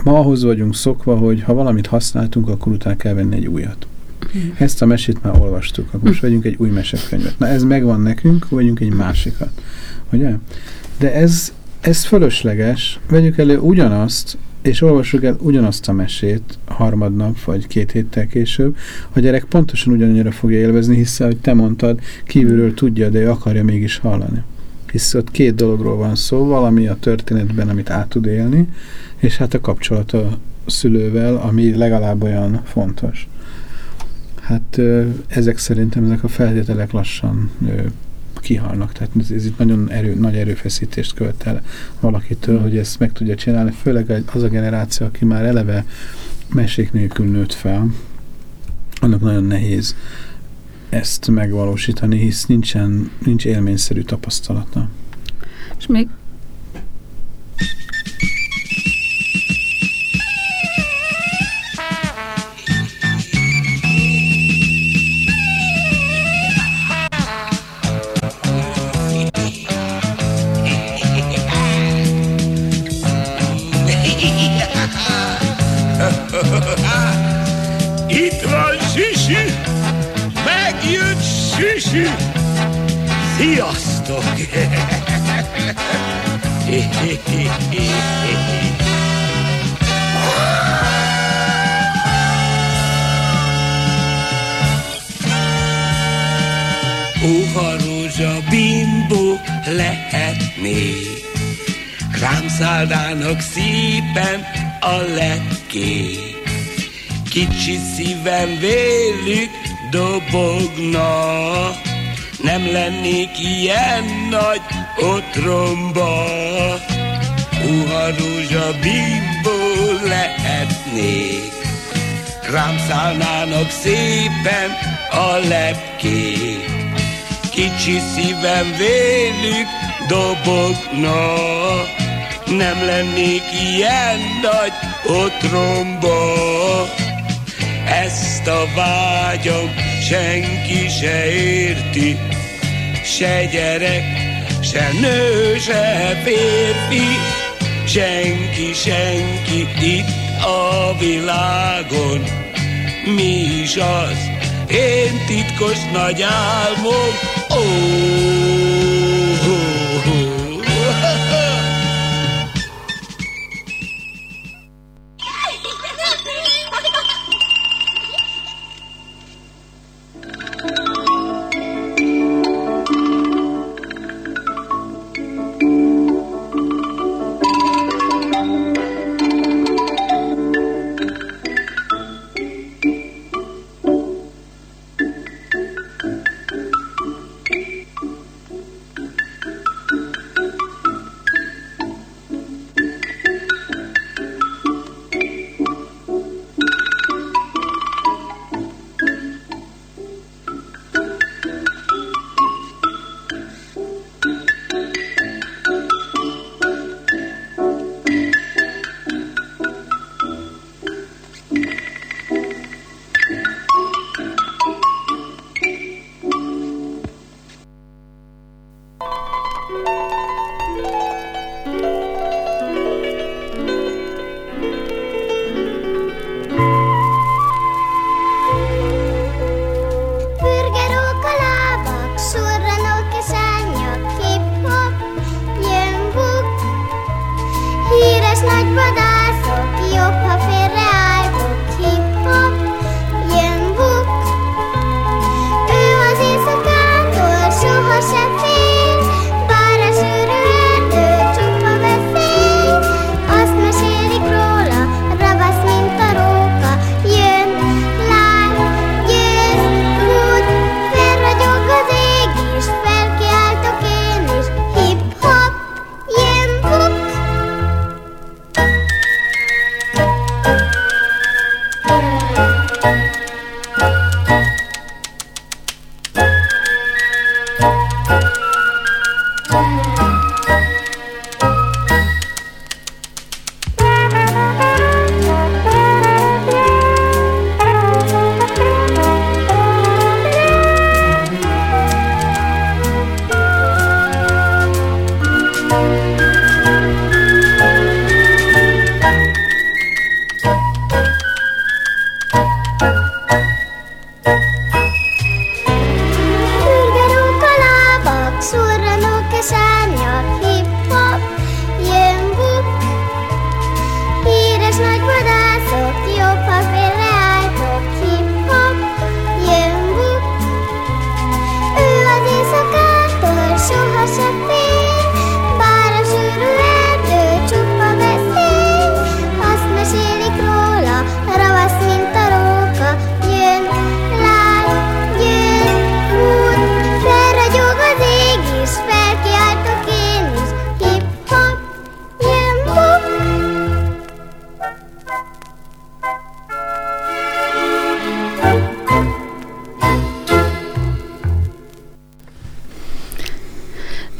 ma ahhoz vagyunk szokva, hogy ha valamit használtunk, akkor utána kell venni egy újat. Mm. Ezt a mesét már olvastuk, akkor most vegyünk egy új mesekönyvet. Na ez megvan nekünk, vegyünk egy másikat. Ugye? De ez, ez fölösleges. Vegyük elő ugyanazt, és olvassuk el ugyanazt a mesét harmadnap, vagy két héttel később, a gyerek pontosan ugyanannyira fogja élvezni, hiszen, hogy te mondtad, kívülről tudja, de ő akarja mégis hallani. Hisz ott két dologról van szó, valami a történetben, amit át tud élni, és hát a kapcsolat a szülővel, ami legalább olyan fontos. Hát ezek szerintem ezek a feltételek lassan kihalnak. Tehát ez, ez itt nagyon erő, nagy erőfeszítést követel valakitől, hogy ezt meg tudja csinálni, főleg az a generáció, aki már eleve mesék nélkül nőtt fel, annak nagyon nehéz ezt megvalósítani, hisz nincsen, nincs élményszerű tapasztalata. És még a. Kicsi szívem vélük dobogna, nem lennék ilyen nagy otromba. Puha rózsa bimbó lehetnék, Rám szállnának szépen a lepkék. Kicsi szívem vélük dobogna, nem lennék ilyen nagy otromba. Ezt a vágyam senki se érti, se gyerek, se nő, se férfi, senki, senki itt a világon. Mi is az, én titkos nagy álmom, oh,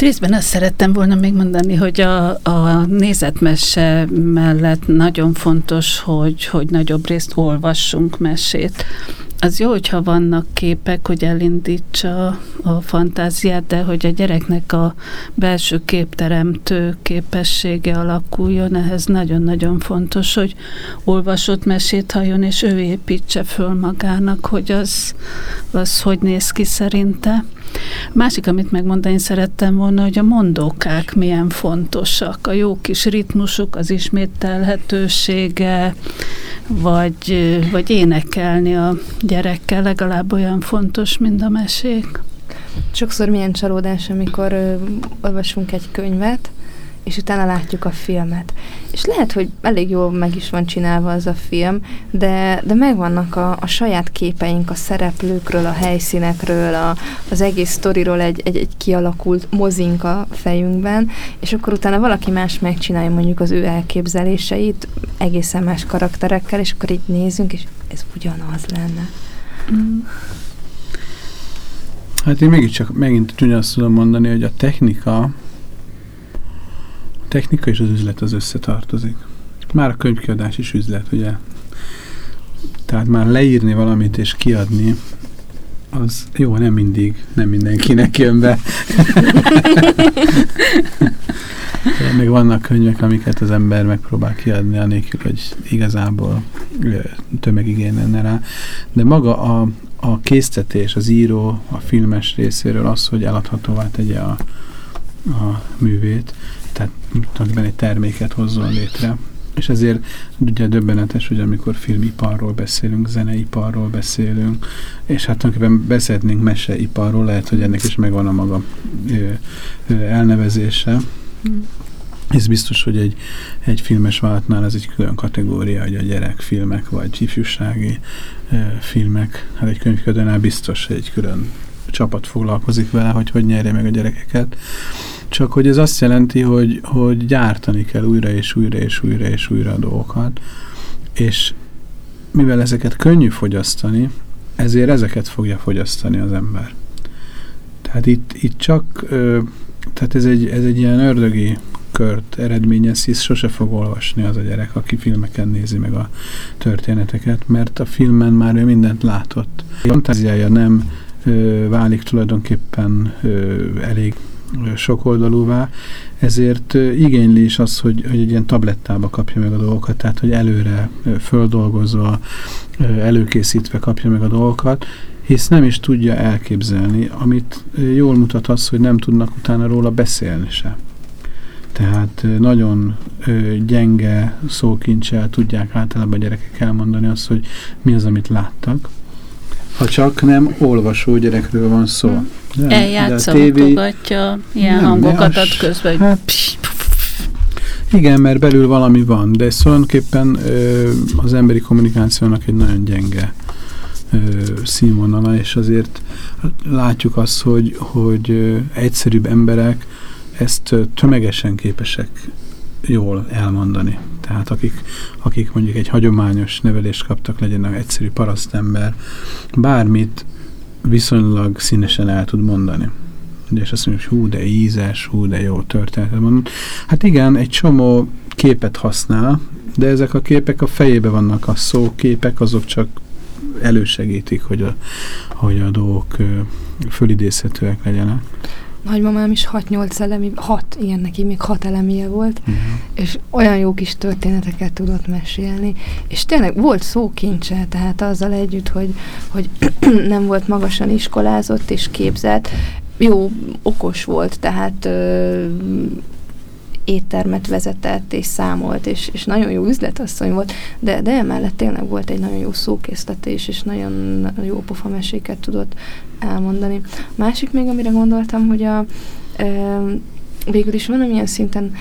Részben azt szerettem volna még mondani, hogy a, a nézetmese mellett nagyon fontos, hogy, hogy nagyobb részt olvassunk mesét. Az jó, hogyha vannak képek, hogy elindítsa a fantáziát, de hogy a gyereknek a belső képteremtő képessége alakuljon, ehhez nagyon-nagyon fontos, hogy olvasott mesét halljon, és ő építse föl magának, hogy az, az hogy néz ki szerinte. Másik, amit megmondani szerettem volna, hogy a mondókák milyen fontosak, a jó kis ritmusuk, az ismételhetősége, vagy, vagy énekelni a gyerekkel legalább olyan fontos, mint a mesék. Sokszor milyen csalódás, amikor ö, olvasunk egy könyvet, és utána látjuk a filmet. És lehet, hogy elég jól meg is van csinálva az a film, de, de megvannak a, a saját képeink a szereplőkről, a helyszínekről, a, az egész sztoriról egy, egy, egy kialakult mozink a fejünkben, és akkor utána valaki más megcsinálja mondjuk az ő elképzeléseit egészen más karakterekkel, és akkor így nézünk, és ez ugyanaz lenne. Mm. Hát én mégiscsak megint ugyanazt tudom mondani, hogy a technika, technika és az üzlet az összetartozik. Már a könyvkiadás is üzlet, ugye? Tehát már leírni valamit és kiadni, az jó, nem mindig, nem mindenkinek jön be. Még vannak könyvek, amiket az ember megpróbál kiadni, anélkül, hogy igazából tömegigény lenne rá. De maga a, a késztetés, az író, a filmes részéről az, hogy eladhatóvá tegye a, a művét, tulajdonképpen egy terméket hozzon létre. És ezért ugye döbbenetes, hogy amikor filmiparról beszélünk, zeneiparról beszélünk, és hát tulajdonképpen beszélnénk meseiparról, lehet, hogy ennek is megvan a maga ö, ö, elnevezése. Mm. Ez biztos, hogy egy, egy filmes vállalatnál ez egy külön kategória, hogy a gyerekfilmek vagy ifjúsági e, filmek. Hát egy könyvködőnál biztos, hogy egy külön csapat foglalkozik vele, hogy hogy nyerje meg a gyerekeket. Csak hogy ez azt jelenti, hogy, hogy gyártani kell újra és újra és újra és újra a dolgokat, és mivel ezeket könnyű fogyasztani, ezért ezeket fogja fogyasztani az ember. Tehát itt, itt csak, ö, tehát ez egy, ez egy ilyen ördögi kört eredményez, hisz sose fog olvasni az a gyerek, aki filmeken nézi meg a történeteket, mert a filmen már ő mindent látott. A fantáziája nem ö, válik tulajdonképpen ö, elég sokoldalúvá, ezért igényli is az, hogy, hogy egy ilyen tablettába kapja meg a dolgokat, tehát hogy előre földolgozva, előkészítve kapja meg a dolgokat, hisz nem is tudja elképzelni, amit jól mutat az, hogy nem tudnak utána róla beszélni se. Tehát nagyon gyenge szókincsel tudják általában a gyerekek elmondani azt, hogy mi az, amit láttak, ha csak nem olvasó gyerekről van szó. Hm. De, Eljátsza, TV... mutogatja, ilyen nem, hangokat ad közben, hogy hát, igen, mert belül valami van, de ez tulajdonképpen ö, az emberi kommunikációnak egy nagyon gyenge ö, színvonala, és azért látjuk azt, hogy, hogy ö, egyszerűbb emberek ezt tömegesen képesek jól elmondani. Tehát akik, akik mondjuk egy hagyományos nevelést kaptak, legyenek egyszerű parasztember, bármit viszonylag színesen el tud mondani. De és azt mondja, hogy hú, de ízes, hú, de jó történetet mondom. Hát igen, egy csomó képet használ, de ezek a képek a fejébe vannak, a szóképek, azok csak elősegítik, hogy a, hogy a dolgok fölidézhetőek legyenek nagymamám is 6-8 elemi, 6, ilyen neki még 6 elemie volt, uh-huh. és olyan jó kis történeteket tudott mesélni, és tényleg volt szókincse, tehát azzal együtt, hogy, hogy nem volt magasan iskolázott és képzett, jó, okos volt, tehát ö, éttermet vezetett és számolt, és, és nagyon jó üzletasszony volt, de, de emellett tényleg volt egy nagyon jó szókészletés, és nagyon jó pofameséket tudott elmondani. Másik még, amire gondoltam, hogy a, e, végül is valamilyen szinten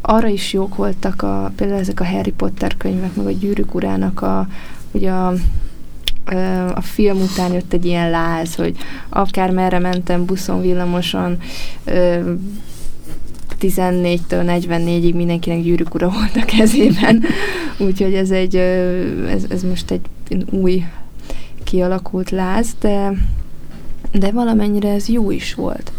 arra is jók voltak a, például ezek a Harry Potter könyvek, meg a Gyűrűk urának a, ugye a a film után jött egy ilyen láz, hogy akár merre mentem buszon, villamoson, 14-től 44-ig mindenkinek gyűrűk ura volt a kezében. Úgyhogy ez egy, ez, ez most egy új kialakult láz, de, de valamennyire ez jó is volt.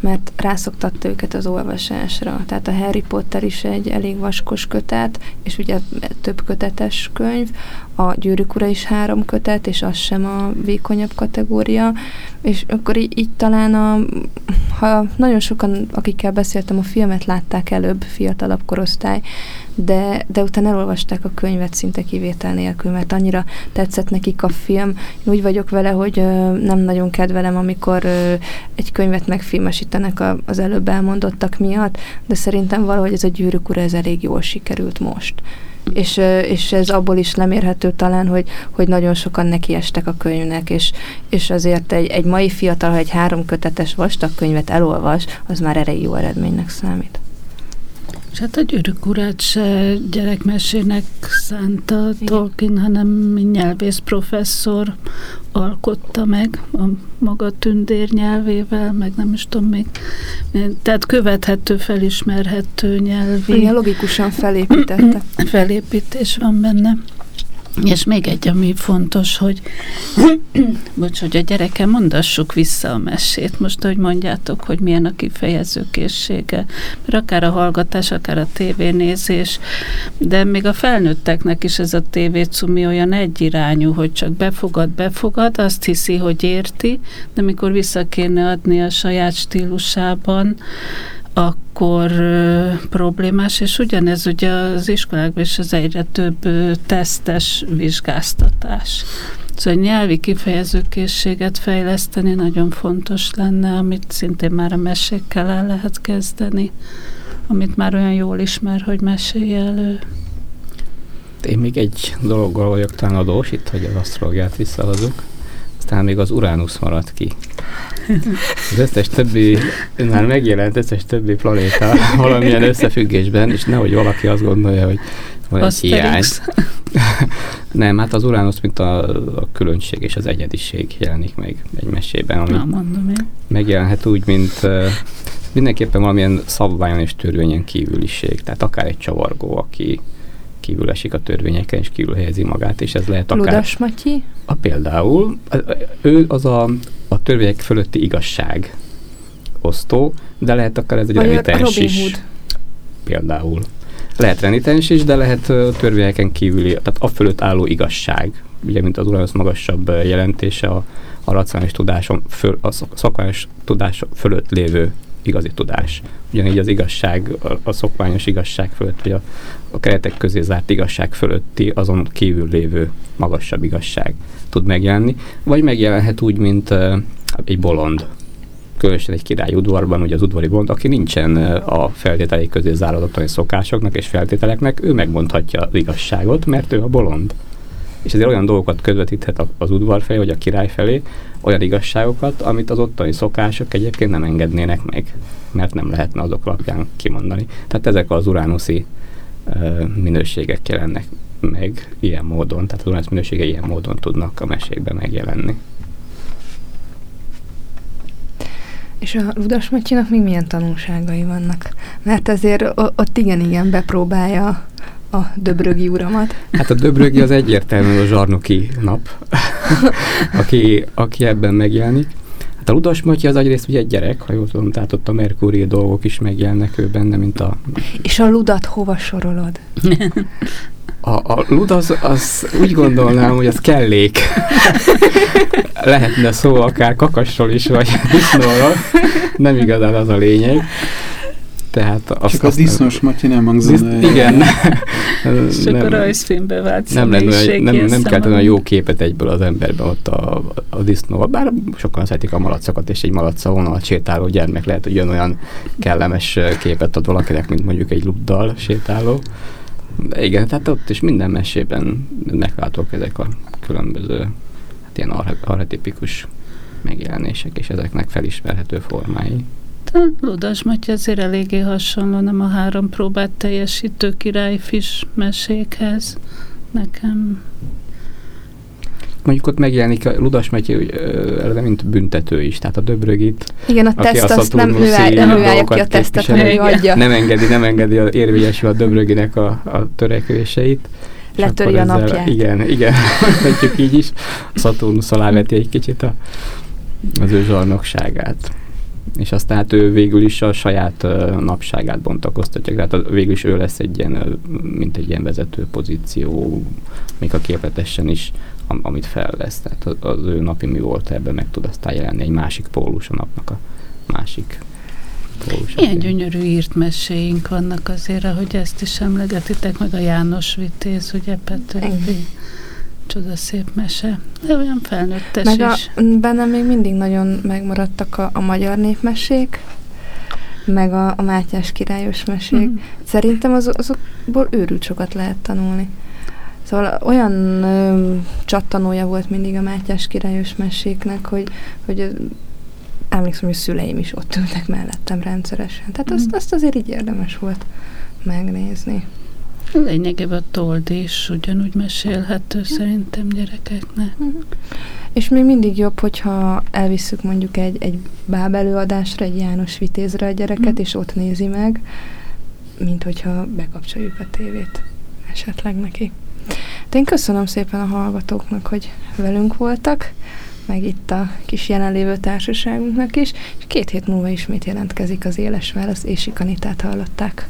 mert rászoktatta őket az olvasásra. Tehát a Harry Potter is egy elég vaskos kötet, és ugye több kötetes könyv, a Gyűrűk Ura is három kötet, és az sem a vékonyabb kategória, és akkor így, így talán a, ha nagyon sokan, akikkel beszéltem, a filmet látták előbb, fiatalabb korosztály, de, de utána elolvasták a könyvet szinte kivétel nélkül, mert annyira tetszett nekik a film. Én úgy vagyok vele, hogy ö, nem nagyon kedvelem, amikor ö, egy könyvet megfilmesítenek a, az előbb elmondottak miatt, de szerintem valahogy ez a gyűrűk ura, ez elég jól sikerült most és, és ez abból is lemérhető talán, hogy, hogy nagyon sokan nekiestek a könyvnek, és, és azért egy, egy mai fiatal, ha egy három kötetes vastag könyvet elolvas, az már elég jó eredménynek számít. És hát a gyűrűk urát se gyerekmesének szánta Tolkien, hanem nyelvész professzor alkotta meg a maga tündér nyelvével, meg nem is tudom még. Tehát követhető, felismerhető nyelvi. Igen, logikusan felépítette. Felépítés van benne. És még egy, ami fontos, hogy bocs, hogy a gyereke mondassuk vissza a mesét. Most, hogy mondjátok, hogy milyen a kifejezőkészsége. Mert akár a hallgatás, akár a tévénézés, de még a felnőtteknek is ez a tévécumi olyan egyirányú, hogy csak befogad, befogad, azt hiszi, hogy érti, de mikor vissza kéne adni a saját stílusában, akkor problémás, és ugyanez ugye az iskolákban is az egyre több tesztes vizsgáztatás. Szóval nyelvi kifejezőkészséget fejleszteni nagyon fontos lenne, amit szintén már a mesékkel el lehet kezdeni, amit már olyan jól ismer, hogy mesélj elő. Én még egy dologgal vagyok talán adós, itt, hogy az asztrológiát visszahozunk. Aztán még az Uránusz maradt ki. Az összes többi, már megjelent összes többi planéta valamilyen összefüggésben, és nehogy valaki azt gondolja, hogy van egy hiány. Nem, hát az Uránusz, mint a, a különbség és az egyediség jelenik meg egy mesében, ami Na, mondom én. megjelenhet úgy, mint uh, mindenképpen valamilyen szabványon és törvényen kívüliség. Tehát akár egy csavargó, aki kívül esik a törvényeken, és kívül helyezi magát, és ez lehet akár... Ludas Matyi? A, például, ő az a, a törvények fölötti igazság osztó, de lehet akár ez egy Vagy renitens is. Hood? Például. Lehet renitens is, de lehet törvényeken kívüli, tehát a fölött álló igazság. Ugye, mint az Uranus magasabb jelentése a, a racionális tudáson, föl, a szak- szakmányos tudás fölött lévő igazi tudás. Ugyanígy az igazság, a, a szokványos igazság fölött, vagy a, a keretek közé zárt igazság fölötti, azon kívül lévő magasabb igazság tud megjelenni. Vagy megjelenhet úgy, mint uh, egy bolond. Különösen egy király udvarban, ugye az udvari bolond, aki nincsen a feltételei közé záródott szokásoknak és feltételeknek, ő megmondhatja az igazságot, mert ő a bolond. És ezért olyan dolgokat közvetíthet az udvar felé, vagy a király felé, olyan igazságokat, amit az ottani szokások egyébként nem engednének meg, mert nem lehetne azok alapján kimondani. Tehát ezek az uránuszi minőségek jelennek meg ilyen módon, tehát az uránusz minősége ilyen módon tudnak a mesékben megjelenni. És a Ludas Matyinak még milyen tanulságai vannak? Mert azért ott igen-igen bepróbálja a döbrögi uramat. Hát a Döbrögi az egyértelműen a zsarnoki nap, aki, aki ebben megjelenik. Hát a Ludas Matyi az egyrészt ugye egy gyerek, ha jól tudom, tehát ott a Merkúri dolgok is megjelennek ő benne, mint a És a ludat hova sorolod? A, a lud az, az úgy gondolnám, hogy az kellék. Lehetne szó akár kakasról is, vagy disznóról. Nem igazán az a lényeg. Tehát azt, Csak a disznos Matyi nem hangzott. Diszt, igen. Csak a rajzfilmbe vált nem, lenne, nem, nem eszem kellett olyan jó képet egyből az emberben ott a, a disznóval. Bár sokan szeretik a malacokat, és egy malacca vonalat sétáló gyermek lehet, hogy olyan kellemes képet ad valakinek, mint mondjuk egy luddal sétáló. De igen, tehát ott is minden mesében meglátok ezek a különböző hát ilyen arhe- archetipikus megjelenések, és ezeknek felismerhető formái. Ludas Matyi azért eléggé hasonló, nem a három próbát teljesítő királyfis mesékhez. Nekem Mondjuk ott megjelenik a Ludas Metyi ö, eleve, mint büntető is, tehát a Döbrögit Igen, a teszt a azt nem állja ki a tesztet, hanem ő adja. nem engedi, nem engedi a érvényesül a Döbröginek a, a törekvéseit. És Letöri a napját. Igen, igen, mondjuk így is. A Saturnus alá veti egy kicsit a, az ő zsarnokságát. És aztán hát ő végül is a saját uh, napságát bontakoztatja, tehát a, végül is ő lesz egy ilyen, uh, mint egy ilyen vezető pozíció, még a képletesen is, am, amit fel lesz. Tehát az, az ő napi mi volt ebben meg tud aztán jelenni egy másik pólus a napnak a másik pólus. Ilyen gyönyörű írt meséink vannak azért, ahogy ezt is emlegetitek, meg a János Vitéz, ugye Petőfi. Csoda szép mese. De olyan felnőttes Meg a, is. bennem még mindig nagyon megmaradtak a, a magyar népmesék, meg a, a Mátyás királyos mesék. Mhm. Szerintem az, azokból őrült sokat lehet tanulni. Szóval olyan ö, csattanója volt mindig a Mátyás királyos meséknek, hogy, hogy emlékszem, hogy szüleim is ott ültek mellettem rendszeresen. Tehát azt, Mhm. azt azért így érdemes volt megnézni. Lényegében a told is ugyanúgy mesélhető szerintem gyerekeknek. És még mindig jobb, hogyha elvisszük mondjuk egy, egy báb előadásra, egy János Vitézre a gyereket, Mhm. és ott nézi meg, mint hogyha bekapcsoljuk a tévét esetleg neki. De én köszönöm szépen a hallgatóknak, hogy velünk voltak, meg itt a kis jelenlévő társaságunknak is, és két hét múlva ismét jelentkezik az éles válasz, és Ikanitát hallották.